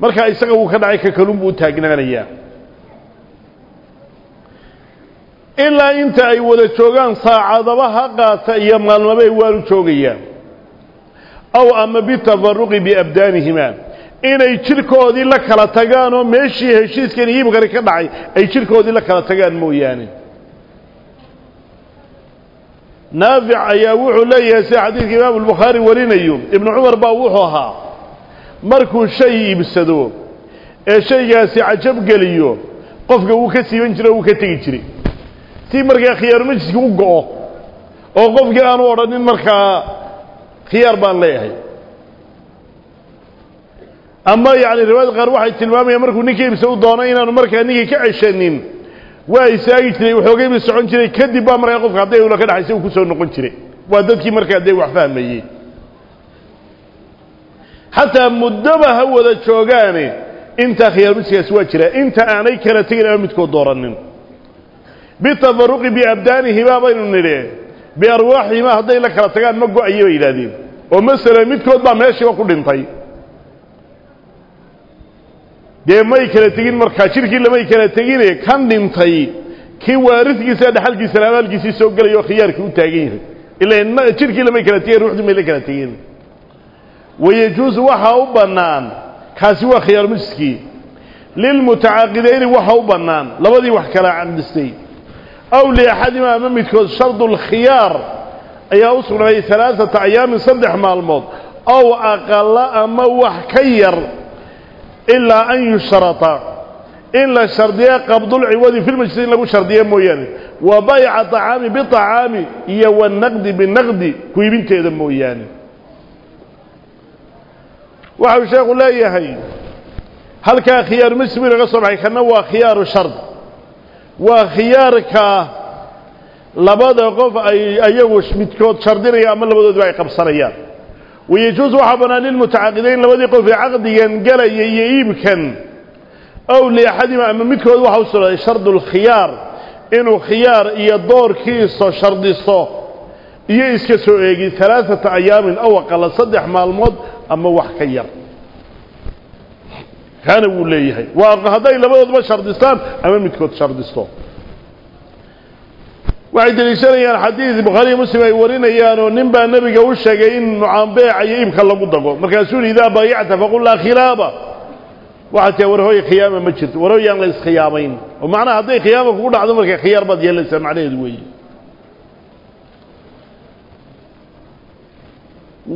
A: Markaa isaga wuu ka dhacay ka kalun buu taagnaanayaa. Ilaa inta ay wada joogaan saacadaba ha qaata iyo maalmabay waanu joogayaan aw ama bitafaruqi biabdaanihima. Inay jidhkoodii la kala tagaan oo meeshii heshiiskan iibkani ka dhacay ay jidhkoodii la kala tagaan mooyaane naafic ayaa wuxuu leeyahay sida xadiidka imaamu albukhaari warinayo ibnu cumar baa wuxuu ahaa markuu shay iibsado ee shaygaasi cajab geliyo qofka wuu ka siiban jiray o wuu ka tegi jiray. Si markaa khiyaaru majliski u go-o oo qofkii aanu odhanin markaa khiyaar baan leeyahay. Ama yacni riwaayad qaar waxay tilmaamayaan markuu ninka iibsado u doono inaanu markaa ninkii ka ceshanin waa istaagi jiray waxoogay ba socon jiray kadib baa markaa qofka hadday ula ka dhaxaysa uu ku soo noqon jiray waa dadkii markaa dee wax fahmayey xataa muddoba ha wada joogaane intaa khiyaarmajliskaasi waa jiraa inta aanay kala tegin ama midkood dooranin bitafaruqi biabdaanihimaa baynu nidhi biarwaaxihimaa hadday la kala tagaan ma go-aye bay yidhahdeen oo masala midkood baa meeshiiba ku dhintay dee may kala tegin markaa jirkii lamay kala tegine kan dhintay kii waaridkiisa dhaxalkiisa abaalkiisii soo gelaya oo khiyaarkii u taagan yahay ila jirkii lamay kala tegin ruuxdii may la kala tegin wayajuusu waxaa u bannaan kaasi waa khiyaar majliskii lilmutacaaqidayni waxa u bannaan labadii wax kala caqdistay aw liaxadima ama midkood shardu lkhiyaar ayaa u sugnaaday alaaata ayaamin saddex maalmood ow aqala ama wax ka yar إلا أن يشرط إلا الشرطية قبض العوض في المجلسين لقو شرطية مويان وبيع طعام بطعام يو النقد بالنقد كويبين تيدا مويان وحو الشيخ لا يهي. هل كان خيار مسمير غصب عيك نوى خيار شرط. وخيارك لبدا قف أيوش متكوت شرطين يعمل لبدا دعي قبصر أيام ويجوز وحبنا للمتعاقدين لو ذيقوا في عقد ينقل ييئيب أو لأحد ما أممتك وذوها وصل شرد الخيار. انو خيار يدور كيسو شرد الصو يجيس كسو إيجي ثلاثة أيام أو قال صدح مع المود أما وحكير كان أقول ليه هاي. وهذا لبعض ما شرد الصان أممتك وذوها شرد الصو waxay deliishanayaan xadiid bukhaariiyo muslim ay warinayaan oo nin baa nebiga u sheegay in nucaanbeeca iyo iibka lagu dago markaasuu yihi idaa baayacta faqul laa khilaaba waxaa tia war hooy khiyaama ma jirto war hooy aan la iskhiyaamayn oo macnaha hadday khiyaama kugu dhacdo markay khiyaar baad yeelaysaa macnaheedu weeye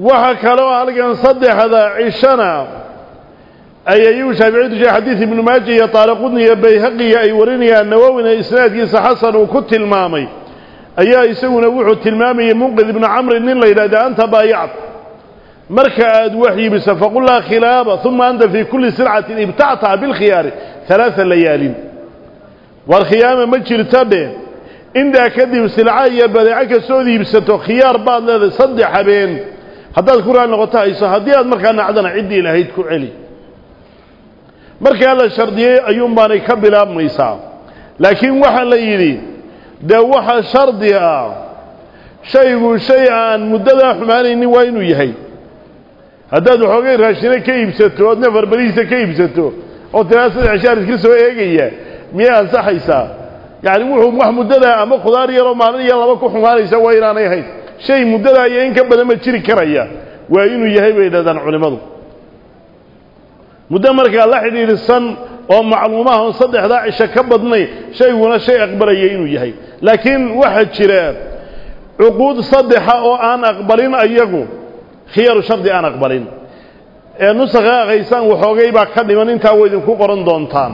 A: waxa kale oo halkan saddexda cishana ayay u shaaficiyadu sheeg xadiid ibnu maaja iyo taariqudni iyo bayhaqiya ay warinayaan nawowina isnaadkiisa xasan uu ku tilmaamay ayaa isaguna wuxuu tilmaamayay munqid ibnu camri nin la yidhahda anta baayact marka aad wax iibiso faqul laa khilaaba uma anta fii kulli silcatin ibtactaha bilkhiyaari alaaa layaalin war khiyaama ma jirta dhe intaa kadib silca iyo badeeco kastood iibsato khiyaar baad leedahay saddex habeen haddaad ku raali noqoto hayso haddii aad markaa nacdana ciddii lahayd ku celi markaa la shardiyey ayuun baanay ka bilaabmaysaa laakiin waxaa la yidhi ah shaygu shay aan muddadaa xumaanaynin waa inuu yahay haddaad waxoogay raashine ka iibsato ood nafar berihiisa ka iibsato oo tiraa saddex shaar iska soo eegaya miyay ansaxaysaa yacni wuxuu wax muddadaa ama khudaar yaroo maalin iyo laba ku xumaanaysa waa inaanay ahayn shay muddadaa iyo in ka badan ma jiri karaya waa inuu yahay bay yidhahdaan culimmadu muddo markaa la xidhiidhsan oo macluumaha on saddexdaa cisho ka badnay shayguna shay aqbalaya inuu yahay laakiin waxaa jira cuquud saddexa oo aan aqbalin ayagu khiyaaru shardi aan aqbalin ee nusakha akhaysaan waxoogay baa ka dhiman intaa way idinku qoran doontaan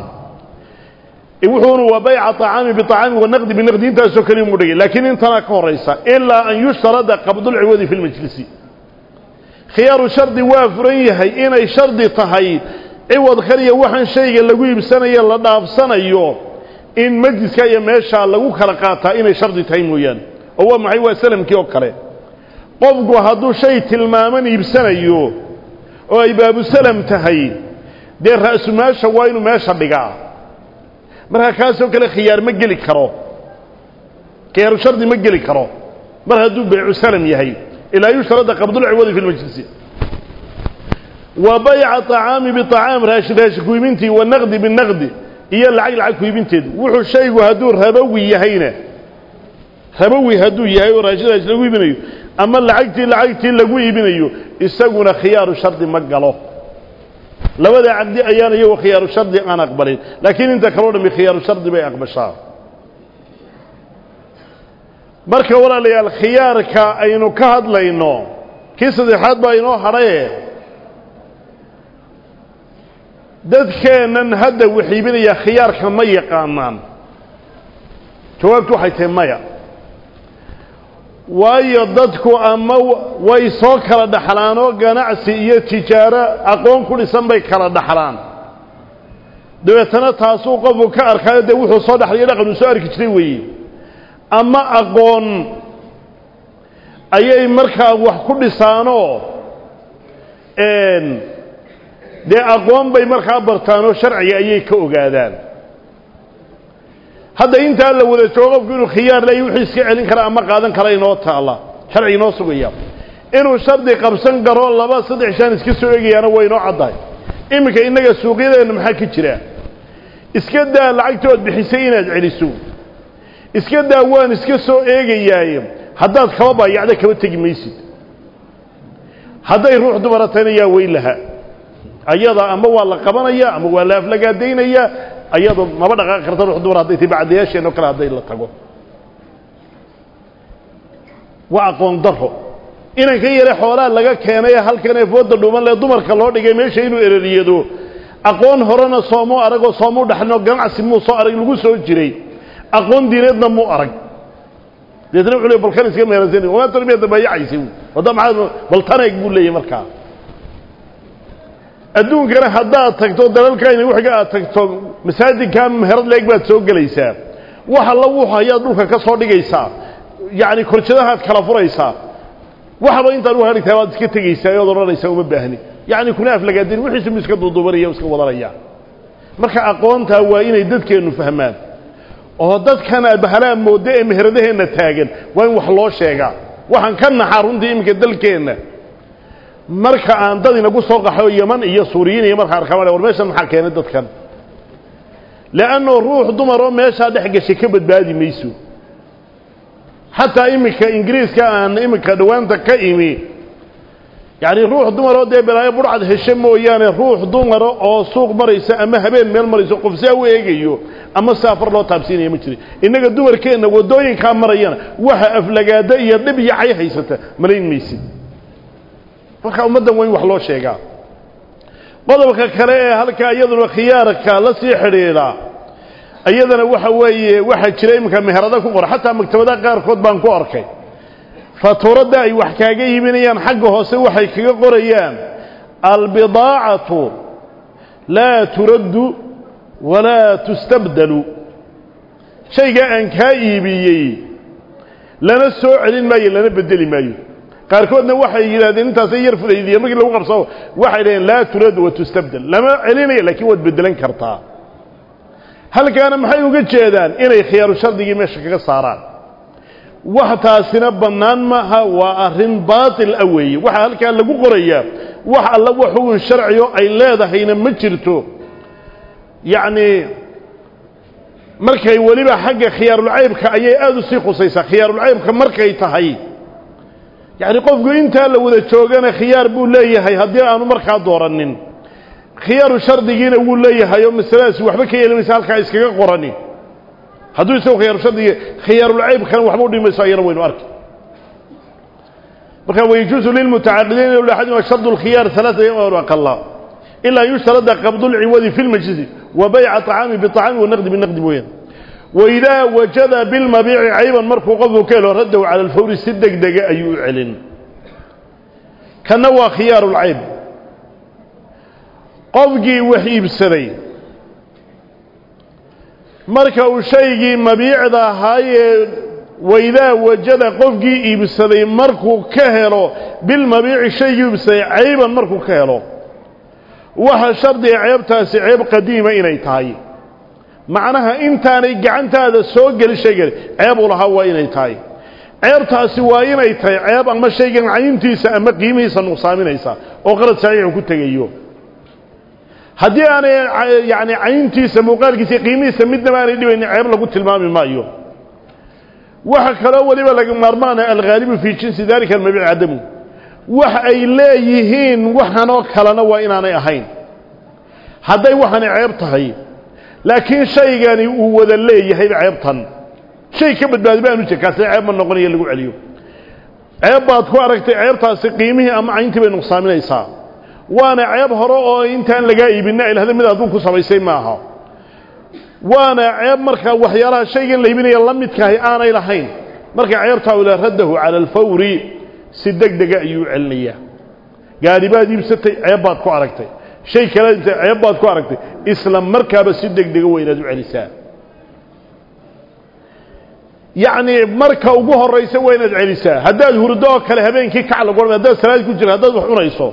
A: wuxuuna waa bayca acaami biacaami wanaqdi binaqdi intaasoo kaliya mu dhigay laakiin intanaa ka horaysa ilaa an yushtarada qabdulciwadi fi lmajlisi khiyaaru shardi waa furan yahay inay shardi tahay ciwad kaliya waxaan shayga lagu iibsanayo la dhaafsanayo in majliska iyo meeshaa lagu kala qaataa inay shardi tahay mooyaane. Oo waa maxay? Waa salamkii oo kale. Qofku hadduu shay tilmaaman iibsanayo oo ay baabusalam tahay dee ra'sumaasha waa inuu meesha dhigaa. Marka kaasoo kale khiyaar ma geli karo. Khiyaaru shardi ma geli karo. Mar hadduu baycu salam yahay ilaa yushtarada qabdulciwadi fi lmajlisi وبيع طعام بطعام راش راش قيمتي والنقد بالنقد. هي العيل على قيمتي وحو شيء وهدور هبوي يهينا هبوي هدو يهي راش راش لوي بنيو أما لعقتي لعقتي لوي بنيو اسغونا خيار شرط ما قالو لبدا عندي أيام يو خيار شرط أنا أقبلين. لكن أنت كرونا من خيار بيعك بشار بركة marka لي الخيار khiyaarka aynu ka hadlayno kisada xad baa ino haree dadkeennan hadda waxiibinaya khiyaarka ma yaqaanaan. Jawaabtu waxay tahay maya. Waayo dadku ama way soo kala dhaxlaan oo ganacsi iyo tijaaro aqoon ku dhisan bay kala dhaxlaan. Dabeetana taasuu qofku ka arkaayo dee wuxuu soo dhaxlayo dhaqan uu soo arki jiray weeye ama aqoon ayay markaa wax ku dhisaanoo dee aqoon bay markaa bartaanoo sharciga ayay ka ogaadaan. Hadda intaa la wada joogo qofku inuu khiyaar leeya wuxuu iska celin karaa ama qaadan kara inoo taalla. Sharci inoo sugaya inuu shardi qabsan karo laba saddex shaan iska soo eegayaana waa inoo caddahay. Iminka innaga suuqyadeenna maxaa ka jira? Iska daa lacagtood bixisay inaad celiso. Iska daa waan iska soo eegayaaye. Haddaad kaba baayacda kaba tegi maysid. Hadday ruux dumaratayna yaa weyn laha ayada ama waa la qabanaya ama waa la aflagaadaynaya ayado maba dhaqaaqi karta ruux dumar hadday tay bacdayaasheenoo kale hadday la tago. Waa aqoon daro inanka yare xoolaa laga keenay halkan ee fooda dhuuman lee dumarka loo dhigay meesha inuu ereriyado aqoon horena soomuu aragoo soomuu dhaxlinoo ganacsi muu soo arag lagu soo jiray. Aqoon diineedna muu arag. Deetna wuxuu leey balkan iska meerasan wamaa tarbiya dabayacaysay wadda maxaa baltaneeg buu leeyahy markaa adduunkana haddaad tagto dalalkayna wixiga aad tagto masaajidkaa meherad leeg baad soo gelaysaa. Wax alla wuxu dhulka ka soo dhigaysaa. Yacni korjadahaad kala furaysaa. Waxba intaan u hadhigtahay waad iska tegaysaa ood odhanaysaa uma baahni. Yacni kuna aflagaadeen wixiisu mu iska duuduubanaya o iska wadanaya marka aqoontaa waa inay dadkeennu fahmaan. Oo dadkana bahalaa mooda ee meheradaheenna taagan waa in wax loo sheegaa. Waxaan ka naxaa runtii iminka dalkeenna marka aan dad inagu soo qaxo yaman iyo suuriyiin iyo marka arkamaan war meeshan maxaa keenay dadkan? Le'anno ruux dumaroo meeshaa dhex gashay ka badbaadi mayso. Xataa iminka ingiriiska aan iminka dhowaanta ka imi. Yacni ruux dumaroo dee balaayo budhcad heshe mooyaane ruux dumara oo suuq maraysa ama habeen meel marayso qof saa u eegayo ama saafar loo taabsiinaya ma jira innaga dumarkeenna waddooyinkaa marayana waxa aflagaada iyo dhib iyo cay haysata malayn maysid marka ummaddan waa in wax loo sheegaa. Qodobka kale ee halkaa iyaduna khiyaarka la sii xidhiidha iyadana waxa weeye waxaa jira iminka meherada ku qora xataa maktabadaha qaarkood baan ku arkay. Fatuuradda ay wax kaaga iibinayaan xagga hoose waxay kaga qorayaan albidaacatu laa turaddu walaa tustabdalu. Shaygaa aan kaa iibiyey lana soo celin maayo lana bedeli maayo qaarkoodna waxay yidhahdeen intaasay yar fudaydiyeen markii lagu qabsado waxay dhaheen laa turaddu wa tustabdel lama celinaya laakiin waad bedelan kartaa. Halkaana maxay uga jeedaan inay khiyaaru shardigii meesha kaga saaraan? Wax taasina bannaan maaha waa arrin baatil ah weeye. Waxaa halkaa lagu qorayaa wax alla wax xugun sharcigo ay leedahayna ma jirto. Yacnii markay weliba xagga khiyaarulcaybka ayay aada u sii khusaysaa. Khiyaarulcaybka markay tahay يعني قف إنت لو ذا تشوغانا خيار بو ليه هاي هادير عنو مركا دورانين. خيار شرديين أو ليه هاي يوم السلاس وحبكي يلي مثال كايس كيقا قراني. هادو يسو خيار شرديين خيار العيب كان وحبودي مسايرا وينو أركي بكا ويجوز للمتعددين يقول لحد ما شرد الخيار ثلاثة يوم أرواق الله. إلا يشترد قبض العواذ في المجلس وبيع طعامي بطعامي ونقد بالنقد بوين. وإذا وجد بالمبيع عيبا مرفو قبضه كيلو ردوا على الفور سدك دقاء يعلن كان هو خيار العيب. قبجي وحيب سري. مركو شيء مبيع ذا هاي وإذا وجد قفقي إبسلي مركو كهلو بالمبيع شيء إبسلي عيبا مركو كهلو وها شرد عيب تاسي عيب قديمة إني تاي. Macnaha intaanay gacantaada soo gelin shaygan ceeb u lahaa waa inay tahay. ceebtaasi waa inay tahay ceeb ama shaygan cayntiisa ama qiimihiisa nuqsaaminaysa oo qalad saxiixu ku tegayo. Haddii aanay yani cayntiisa muuqaalkiisa qiimihiisa midnaba aanay dhibaynin ceeb lagu tilmaami maayo. Waxa kaloo weliba laga maarmaana alghaalibu fii jinsi dalika almabiic cadamu wax ay leeyihiin waxanoo kalena waa inaanay ahayn. Hadday waxaanay ceeb tahay laakiin shaygani uu wada leeyahayba ceebtan. Shay ka badbaadi ba aanu jir kaasi ceeb ma noqonayo lagu celiyo. Ceeb baad ku aragtay ceebtaasi qiimihii ama cayntii bay nuqsaaminaysaa. Waana ceeb hore oo intaan lagaa iibina ilahda mid aduu ku samaysay maaha. Waana ceeb markaa waxyaalaha shaygan la iibinaya la midkaahi aanay lahayn. Marka ceebtaa ila raddahu cala alfawri si deg dega ayuu celinayaa. Gaari baad iibsatay ceeb baad ku aragtay si deg dega waa inaad u celisaa yacnii marka ugu horraysa waa inaad celisaa haddaad hurdo oo kale habeenkii kac lagu odhan haddaad salaad ku jira haddaad wax cunayso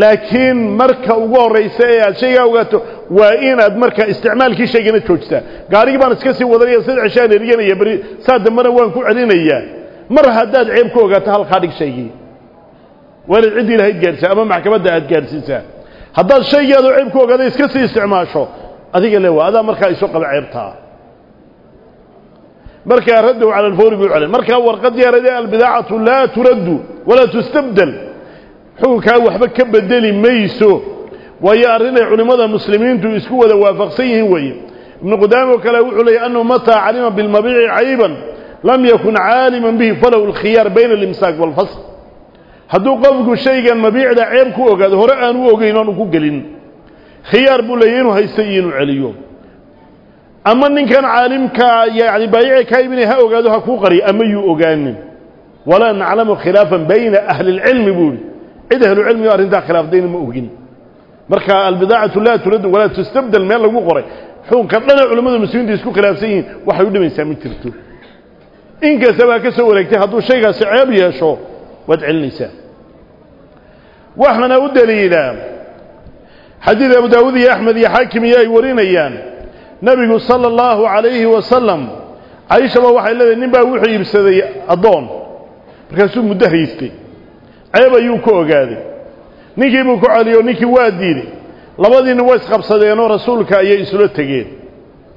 A: laakiin marka ugu horraysa ee aad shaygaa ogaato waa inaad marka isticmaalkii shaygana joojisaa gaarigii baan iska sii wadanaya sida ceshaan eriyanaya beri saa dambena waan ku celinayaa mar haddaad ceeb ku ogaato halkaa dhig shaygii waa inaad ciddii lahayd gaadhsiisa ama maxkamadda aad gaadhsiisaa هذا الشيء يدو عيبك وقد يسكسي استعماشه أذيك اللي هو هذا مركا يسوق العيب العيبتها مركا يرده على الفور بالعلم مركا أول قد يرد البداعة لا ترد ولا تستبدل حوكا وحبك كبدلي ميسو ويارنا علماء المسلمين تسكوا ذا وافقسيه وي ابن قدامه كلا وحلي أنه متى علم بالمبيع عيبا لم يكن عالما به فلو الخيار بين الامساك والفصل هدو قفكو شيئا مبيع دا عيبكو وقاد هرعان ووغينان وكوغلين خيار بوليين وهي سيين وعليون أما أن كان عالم كا يعني بايعي كايبني ها وقادوها كوغري أما يو أغاني ولا نعلم خلافا بين أهل العلم بولي إذا أهل العلم يوارين دا خلاف دين ما أغين مركا البداعة لا تلد ولا تستبدل ميال لغو قري حون قطلنا علماء المسلمين ديسكو خلاف سيين وحيودة من سامي ترتو إنك سواك سوالك تحضو شيئا سعيب يا شو وادع النساء. وإحنا ودليل حديث أبو داود يا أحمد يا حاكم يا ورينيان نبي صلى الله عليه وسلم. عيسى وحي الله نبا وحي يبسدي أضون. رسول مدهيستي عيب يوكو اغادي نيكي بوكو عليو نيكي واديني لبدين ويس قبصدينو رسولك اي يسلو تقين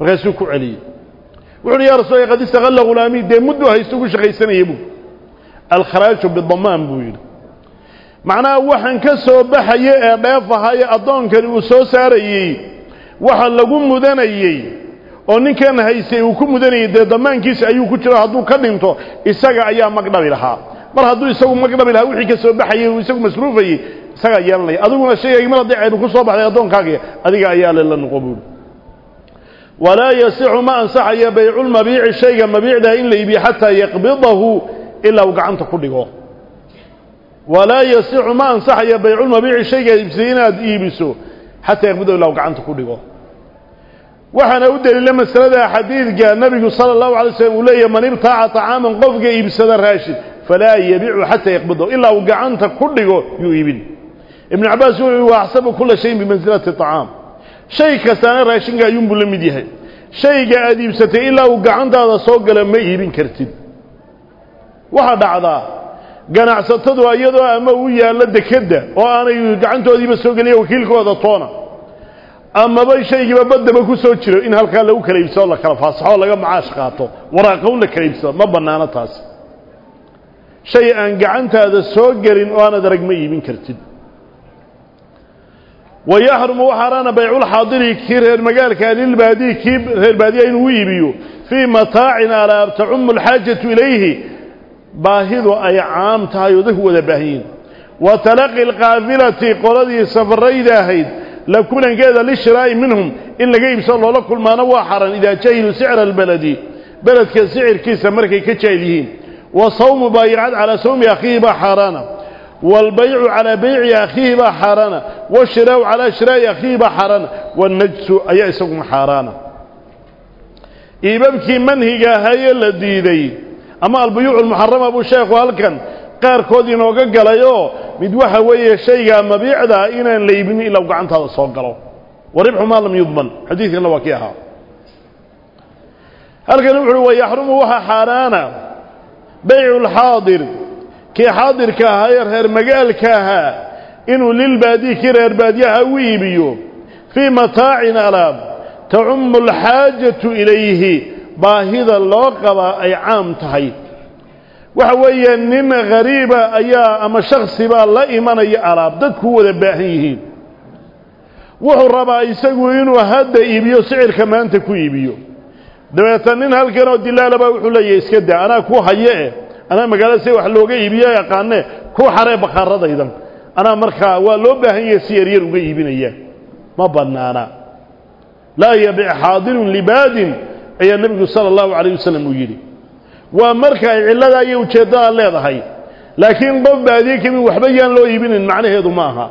A: رسولك علي. وحن يا رسول قد استغل غلامي دي مدو هيستو شخيصني يبوك الخراج بالضمان بويل معنى وحن كسو بحي ابيفها هاي اضون كان وسو ساريي. وحن لغو مدنيي. أو نكن هيسي وكو مدنيي ده ضمانكيس أيو كتر جرو حدو كدينتو. اسغا أيا مقدبي لها. مر حدو اسغو مقدبي لها. وخي كسو بحي اسغو مصروفي اسغا يان لي ادو ولا شيغي مل دعي كو سو بحي اضون كاغي اديغا أيا لن قبول ولا يسع ما أنصح يا بيع المبيع الشيء مبيع ده ان حتى يقبضه. إلا وقعنت كلقه ولا يسيع ما أنصح يبيع المبيع الشيء يبسينا إيبسو. حتى يقبضوا إلا وقعنت كلقه وحنا أودي لما سرد حديث جاء النبي صلى الله عليه وسلم وليه يمن ابتاع طعاما قفقه يبسد الراشد. فلا يبيع حتى يقبضوا إلا وقعنت كلقه يؤيبن. ابن عباس وحسب كل شيء بمنزلة الطعام. شيء كسان الراشد ينبو لمديه شيء قاعد يبسد إلا وقعنت هذا صوق لما يبين كرتين. Waxaa dhacdaa ganacsatadu iyadoo ama u yaallo dekedda oo aanay gacantoodiiba soo geliya wakiilkooda toona amaba shaygiiba baddaba ku soo jiro in halkaa lagu kala iibsado la kala faasaxo laga macaash qaato waraaqown la kala iibsado ma bannaano taas shay aan gacantaada soo gelin oo aanad arag ma iibin kartid bayculxaadiri kii reer magaalka lilbaadiyi kii reer baadiya inuu u iibiyo fii mataacin alaab tacumu alxaajatu ilayhi باهدو أي عام تهيده ودا بهين وتلقي القافلة قردي سفري داهيد لكونا قيدا للشراء منهم. إلا قيب صلى الله لكل ما نواحرا إذا جايل سعر البلدي بلد كسعر كيسا مركي كجايلهين وصوم بايعات على صوم أخيه بحارانا والبيع على بيع أخيه بحارانا والشراء على شراء أخيه بحارانا والنجس أيأسهم حارانا إبابك منهي قاهي الذي ذي أما البيوع المحرمة أبو الشيخ والكن قير كودي نوغقا ليو مدوحة ويا شيء أما بيعدا إنا ليبني إلا وقعنت هذا الصوق له وربح ما لم يضمن. حديث الله وكيها. هل كان نبحر ويحرموها حارانا. بيع الحاضر. كي حاضر كاها يرهر مقال كاها. إنو للبادي كرهر بادي هويبيو في متاعنا لاب. تعم الحاجة إليه. Baahida loo qabaa ay caam tahay. Waxa weeye nin khariiba ayaa ama shaksi baa la imanaya alaab dadku wada baahan yihiin. Wuxuu rabaa isagu inuu hadda iibiyo sicirka maanta ku iibiyo. Dabeeta nin halkan oo dilaalaba wuxuu leeyahay iska daa anaa ku haye eh? Anaa magaalada si wax looga iibiyo yaqaane ku xaree bakaaradaydan anaa markaa waa loo baahan yahay si yaryar uga iibinaya. Ma bannaana laa yabic xaadirun libaadin ayaa nebigu sala allahu calayh wasalam uu yidhi waa marka ay cilladaa iyo ujeeddada leedahay laakiin qof baadiye waxba yaan loo iibinin macnaheedu ma aha.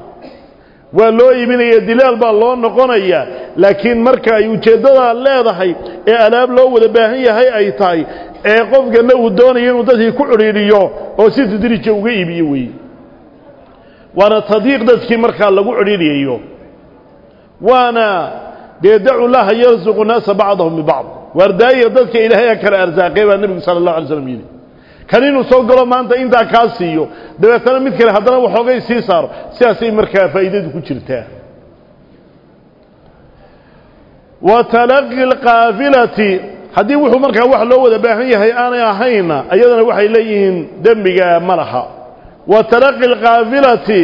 A: Waa loo iibinaya dilaal baa loo noqonaya laakiin marka ay ujeeddadaa leedahay ee alaab loo wada baahan yahay ay tahay ee qofkana uu doonayo inuu dadkii ku cidhiidhiyo oo si tadriija uga iibiyo weeye waana tadiiq dadkii markaa lagu cidhiidhiyayo waana dee dacu llaha yarsuqu naasa bacdahum bibacd arsaaqay baa nebigu sala allahu alay slam yidhi kan inuu soo galo maanta intaa kaa siiyo dabeetana mid kale haddana waxoogay sii saaro sidaasay markaa faa'iidadu ku jirtaa wa talaqi alkaafilati haddii wuxuu markaa wax loo wada baahan yahay aanay ahayna ayadana waxay leeyihiin dembiga ma laha wa talaqi alkaafilati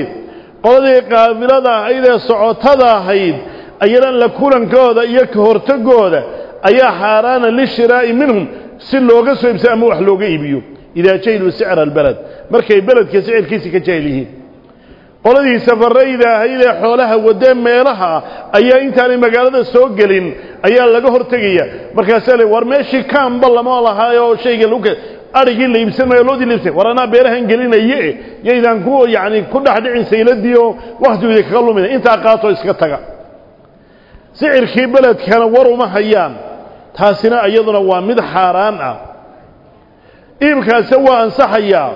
A: qoladii kaafilada ahayd ee socotada ahayd ayadan la kulankooda iyo ka hortagooda ayaa xaaraana lishiraa'i minhum si looga soo iibsay ama wax looga iibiyo idaa jahiluu sicra albaled markay beledka sicirkiisa ka jahil yihiin qoladii safarayda ahayd ee xoolaha wadee meelaha ayaa intaanay magaalada soo gelin ayaa laga hortegaya markaasaa le war meeshii kaanba lama lahaayoo shayga lagu adhigii la iibsan maayo loodii la iibsan war anaa beerahan gelinaye yaydaan ku yacni ku dhex dhicin sayladii oo wakhtigooda kaga lumina intaa qaatoo iska taga sicirkii beledkana war uma hayaan تاسنا أيضا ومد حاران إبكا سوى أنصحيا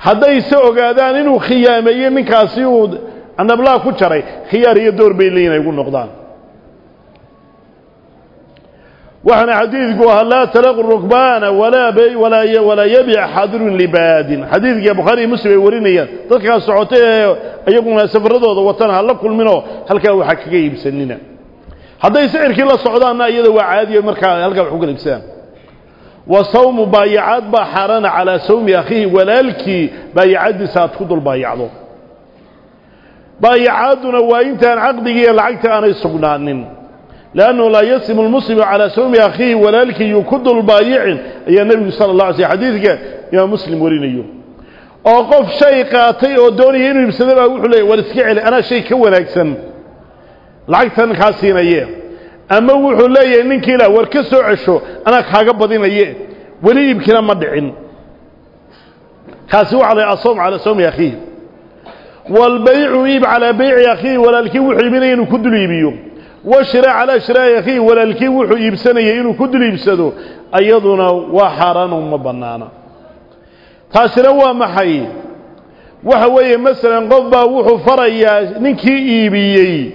A: هذا يسوق هذا إنه خيامي من كاسيود أنا بلا كشري خيار يدور بيلين يقول نقدان وحنا حديث قوها لا تلق الركبان ولا بي ولا ي ولا يبيع حاضر لباد حديث يا بخاري مسلم يوريني تلك الصعوتة أيقون سفر ضوضة وطنها لكل منه هل كانوا حكيم سنينه هذا يسعر كلا الصعودان أيضا عادي مركا يلقى بحوق الإنسان وصوم بايعات بحران على صوم أخيه ولالك بايعات ساتخذ البايعات بايعاتنا وإنت أن عقدي يلعقت أنا يسعنان لأنه لا يسم المسلم على صوم أخيه ولالك يكد البايع يا نبي صلى الله عليه وسلم حديثك يا مسلم ورينيو أوقف شيء قاتي ودوني هنا يبسدر أقول له ورسكي علي أنا شيء كوه لأكسن lacagtan kaa siinaye. Ama wuxuu leeyahay ninkii la war ka soo cesho anaa kaaga badinaye. Weli iibkina ma dhicin. Kaasi waxa la asoom calaa sawmi akhiihi waalbaycu iib calaa bayci akhiihi walaalkii wuxuu iibinaya inuu ku dul iibiyo. Washira calaa shiraa'i akhiihi walaalkii wuxuu iibsanayay inuu ku dul iibsado. Ayaduna waa xaaraano ma bannaana. Taasina waa maxay? Waxa weeye masalan qof baa wuxuu farayaa ninkii iibiyey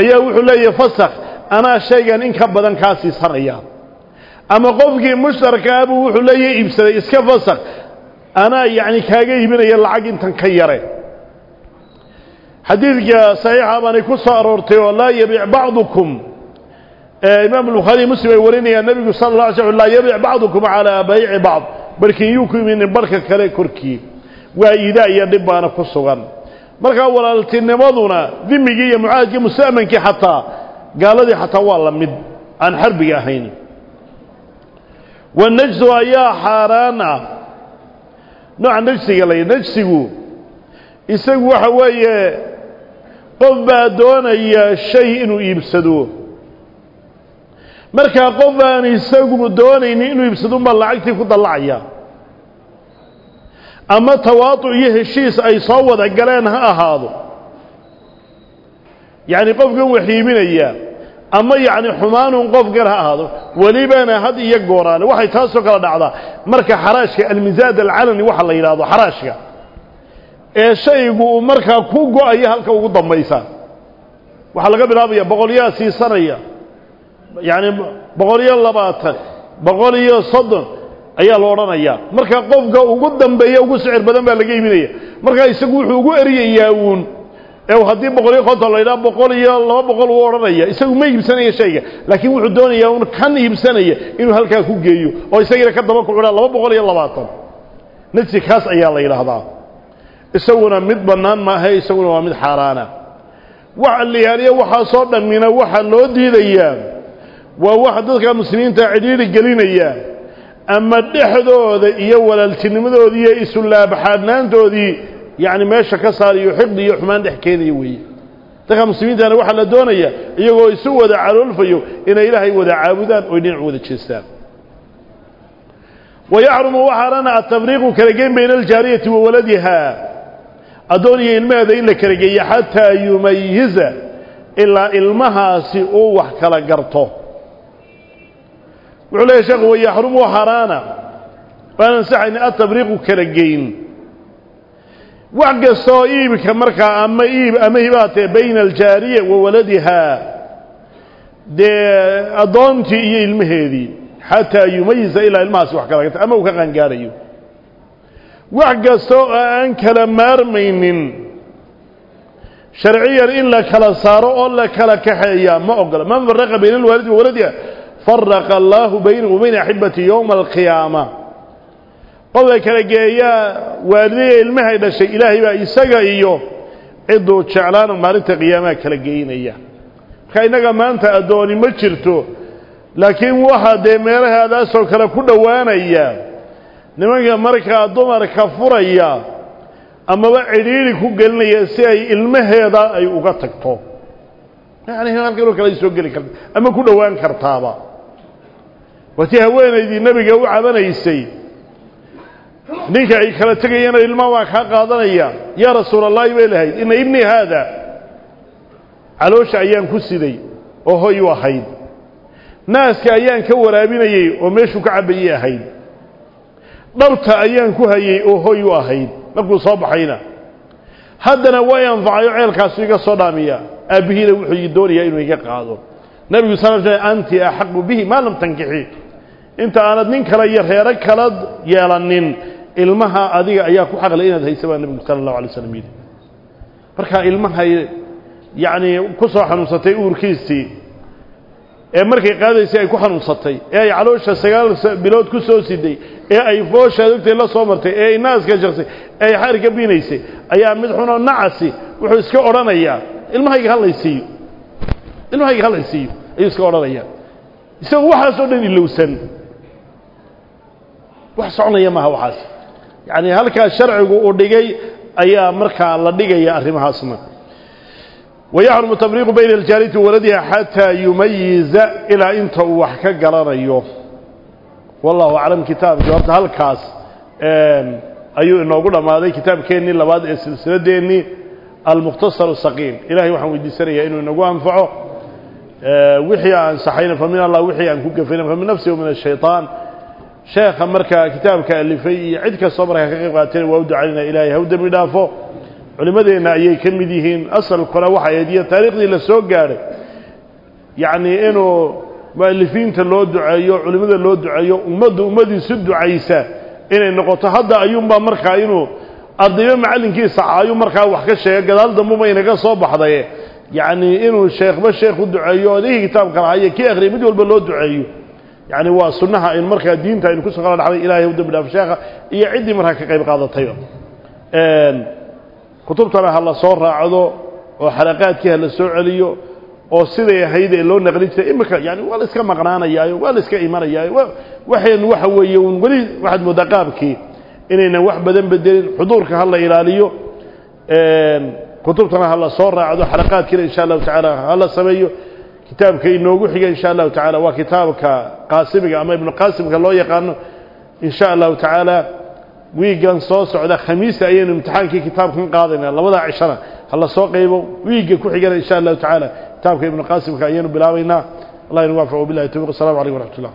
A: ayaa wuxuu leeyahay fasakh anaa shaygan in ka badan kaa siisanaya ama qofkii mushtarka abuu wuxuu leeyahay iibsaday iska fasakh anaa yacni kaaga iibinaya lacag intan ka yare xadiidka saxiixa baanay ku soo aroortay oo laa yabic bacdukum imaam bukhaari muslim ay warinayaan nebigu sala la alay slam laa yabic bacdukum calaa bayci bacd barhkii yuu ku iminin barhka kale korkii waa iidaa iyo dhib baana ku sugan markaa walaaltinimaduna dimigii iyo mucaahadkii musta'mankii xataa gaaladii xataa waa la mid aan xarbiga ahayn. Wanajsu ayaa xaaraan ah. Nooca najsiga la najsigu isagu waxa weeye qof baa doonaya shay inuu iibsado. Markaa qof aan isagu doonaynin inuu iibsado unbaa lacagtii ku dallacaya أما تواطئ يهشيس أي صوت أقلينها أهاضو. يعني قف وحي من أيام أما يعني حمان قفق لها أهاضو. وليبان هذا يقوران. وحي تاسوك على دعضا. مركة حراشك المزاد العلني وحي الله يلاضو. حراشك. أي شيء يقول كوكو أيها الكوكو ضميسا وحي الله قبل أبيا بغوليا سيسرية يعني بغوليا اللباتة بغوليا صدن. Ayaa la odhanayaa marka qofka ugu dambeeya ugu sicir badan baa laga iibinaya markaa isagu wuxuu ugu eriyayaa uun ee haddii boqol iyo konton la yidhaha boqol iyo laba boqol uu odhanaya isagu ma iibsanaya shayga laakiin wuxuu doonayaa un kan iibsanaya inuu halkaa ku geeyo oo isagiina ka daba kucudhaa laba boqol iyo labaatan ayaa la yidhaahdaa isaguna mid bannaan maaha isaguna waa mid xaaraana waxa liyaaliya waxaasoo dhammina waxaa loo diidayaa waa waxa dadka أما الدحذود يولى التنمذود يئس الله بحادنان دودي يعني ما شك صار يحقد يحمان دحكيني وي. تخا مسلمين دانا وحا لدونيا يقول يسوى دا عرول فيو إن إلهي ودا عابدان وإن عودة جسدان ويعرم وحرنا التفريق كرقين بين الجارية وولدها. أدوني إلما ذا إلا كرقية حتى يميز إلا إلمها وحكالا كالقرطوه وعليه شيخ ويحرم وحرانا فننسى أن التبريق كرقين وعق الصائب كمركة أما إيب أما إيبات بين الجارية وولدها. أضانت إي المهدي حتى يميز إلى الماس وحكرات أما وكغان قاريو وعق الصائب أن كلمار من شرعيا إلا كلا صار أولا كلا كحيا. ما أقل من فرق بين الولد وولدها. Faraqa allaahu baynahu wa bayna axibati yowma alqiyaama qofka kala geeyaa waalidaya ilmahay dhashay ilaahay baa isaga iyo cidduu jeclaana maalinta qiyaamaha kala geynaya marka innaga maanta addooni ma jirto laakiin waxaa dee meelahaadaasoo kale ku dhowaanaya nimanka markaa dumarka furaya amaba cidhiidhi ku gelinaya si ay ilmaheeda ay uga tagto yani halkanoo kale ay soo geli karta ama ku dhowaan kartaaba وتيها وين يدي النبي جو عبنا يسي نيك عي كلا تجينا الموا خاق يا رسول الله يبلهي إن ابني هذا علوش عيان كسيدي وهو يوحيد ناس كعيان كورا بيني ومشوك عبي يحيد ضبط عيان كهي وهو يوحيد نبقى صباحينا هذا نوايان ضعي عيل كاسيكا صدامية أبهي لوحي الدوري يا إنو يقعدو نبي صلى الله عليه وسلم أنت أحق به ما لم تنكحيك inta aanad nin kale iyo reero kala yeelanin ilmaha adiga ayaa ku xaqlay inaad haysa baa nebigu sala allahu alay slam yidhi ilmahay yacnii ku soo xanuunsatay uurkiisii ee markay qaadaysay ay ku xanuunsatay ee ay caloosha sagaal bilood ku soo siday ee ay foosha adogtay la soo martay ee ay naaska jaqsay ee ay xaarka biinaysay ayaa mid xunoo nacasi wuxuu iska odhanayaa ilmahayga hallaysiiyo ilmahayga hallaysiiyo ayuu iska odhanayaa isagu waxaas oo dhan ilowsan wax soconaya maaha waxaas. Yacni halkaas sharcigu uu dhigay ayaa markaa la dhigaya arrimahaasna wayaxrumu tafriiqu bayna aljaariti waladiha xataa yumayiza ilaa inta uu wax ka garanayo wallahu aclam kitaabkii horta halkaas ayuu inoogu dhammaaday kitaabkeennii labaad ee silsiladeennii almukhtasaru saqiim ilahay waxaan weydiisanayaa inuu inagu anfaco. Wixii aan saxayna fa min allah wixii aan ku gafayna fa min nafsi wa min ashayطaan markaa ka qayb qaatayna waa u ducaynaa ilaahay ha u dembi dhaafo culimmadeenna ayay ka mid yihiin asalkuna waxay ahayd iyo taariikhdii la soo gaadhay yacnii inuu mu'alifiinta loo duceeyo culimmada loo duceeyo ummadda ummadiisu ducaysa inay noqoto hadda ayuunbaa markaa inuu ardayba macallinkiisa ayuu markaa wax ka sheega gadaal dambuba inaga soo baxday yacnii inuu sheekhba sheekh u duceeyo odihii kitaabka lahayo kii akhriyay mid walba loo duceeyo yacni waa sunnaha in markaa diinta aynu ku soo kala dhaxday ilahay u dambi dhaafo sheekha iyo ciddii markaa ka qayb qaadatayba kutubtana ha la soo raacdo oo xalaqaadkii ha la soo celiyo oo siday ahayd ee loo naqlin jiray imika yani waa la iska maqnaanayaayo waa la iska imanayaayo waxaynu waxa weeye un weli waxaad mooddaa qaabkii inaynan wax badan bedelin xuduurka ha la ilaaliyo. Kutubtana ha la soo raacdo xalaqaadkiina insha allahu tacaala ha la sameeyo kitaabka inoogu xiga insha allahu tacaala waa kitaabka qaasimiga ama ibnu qaasimka loo yaqaano insha allahu tacaala wiiggan soo socda khamiista ayaynu imtixaankii kitaabkan qaadayna labadaa cishana ha la soo qaybo. Wiigga ku xigana insha allahu tacaala kitaabka ibnu qaasimka ayaynu bilaabaynaa. Allah inu waafaco billahi tawfiq assalamu calaykum waraxmat ullah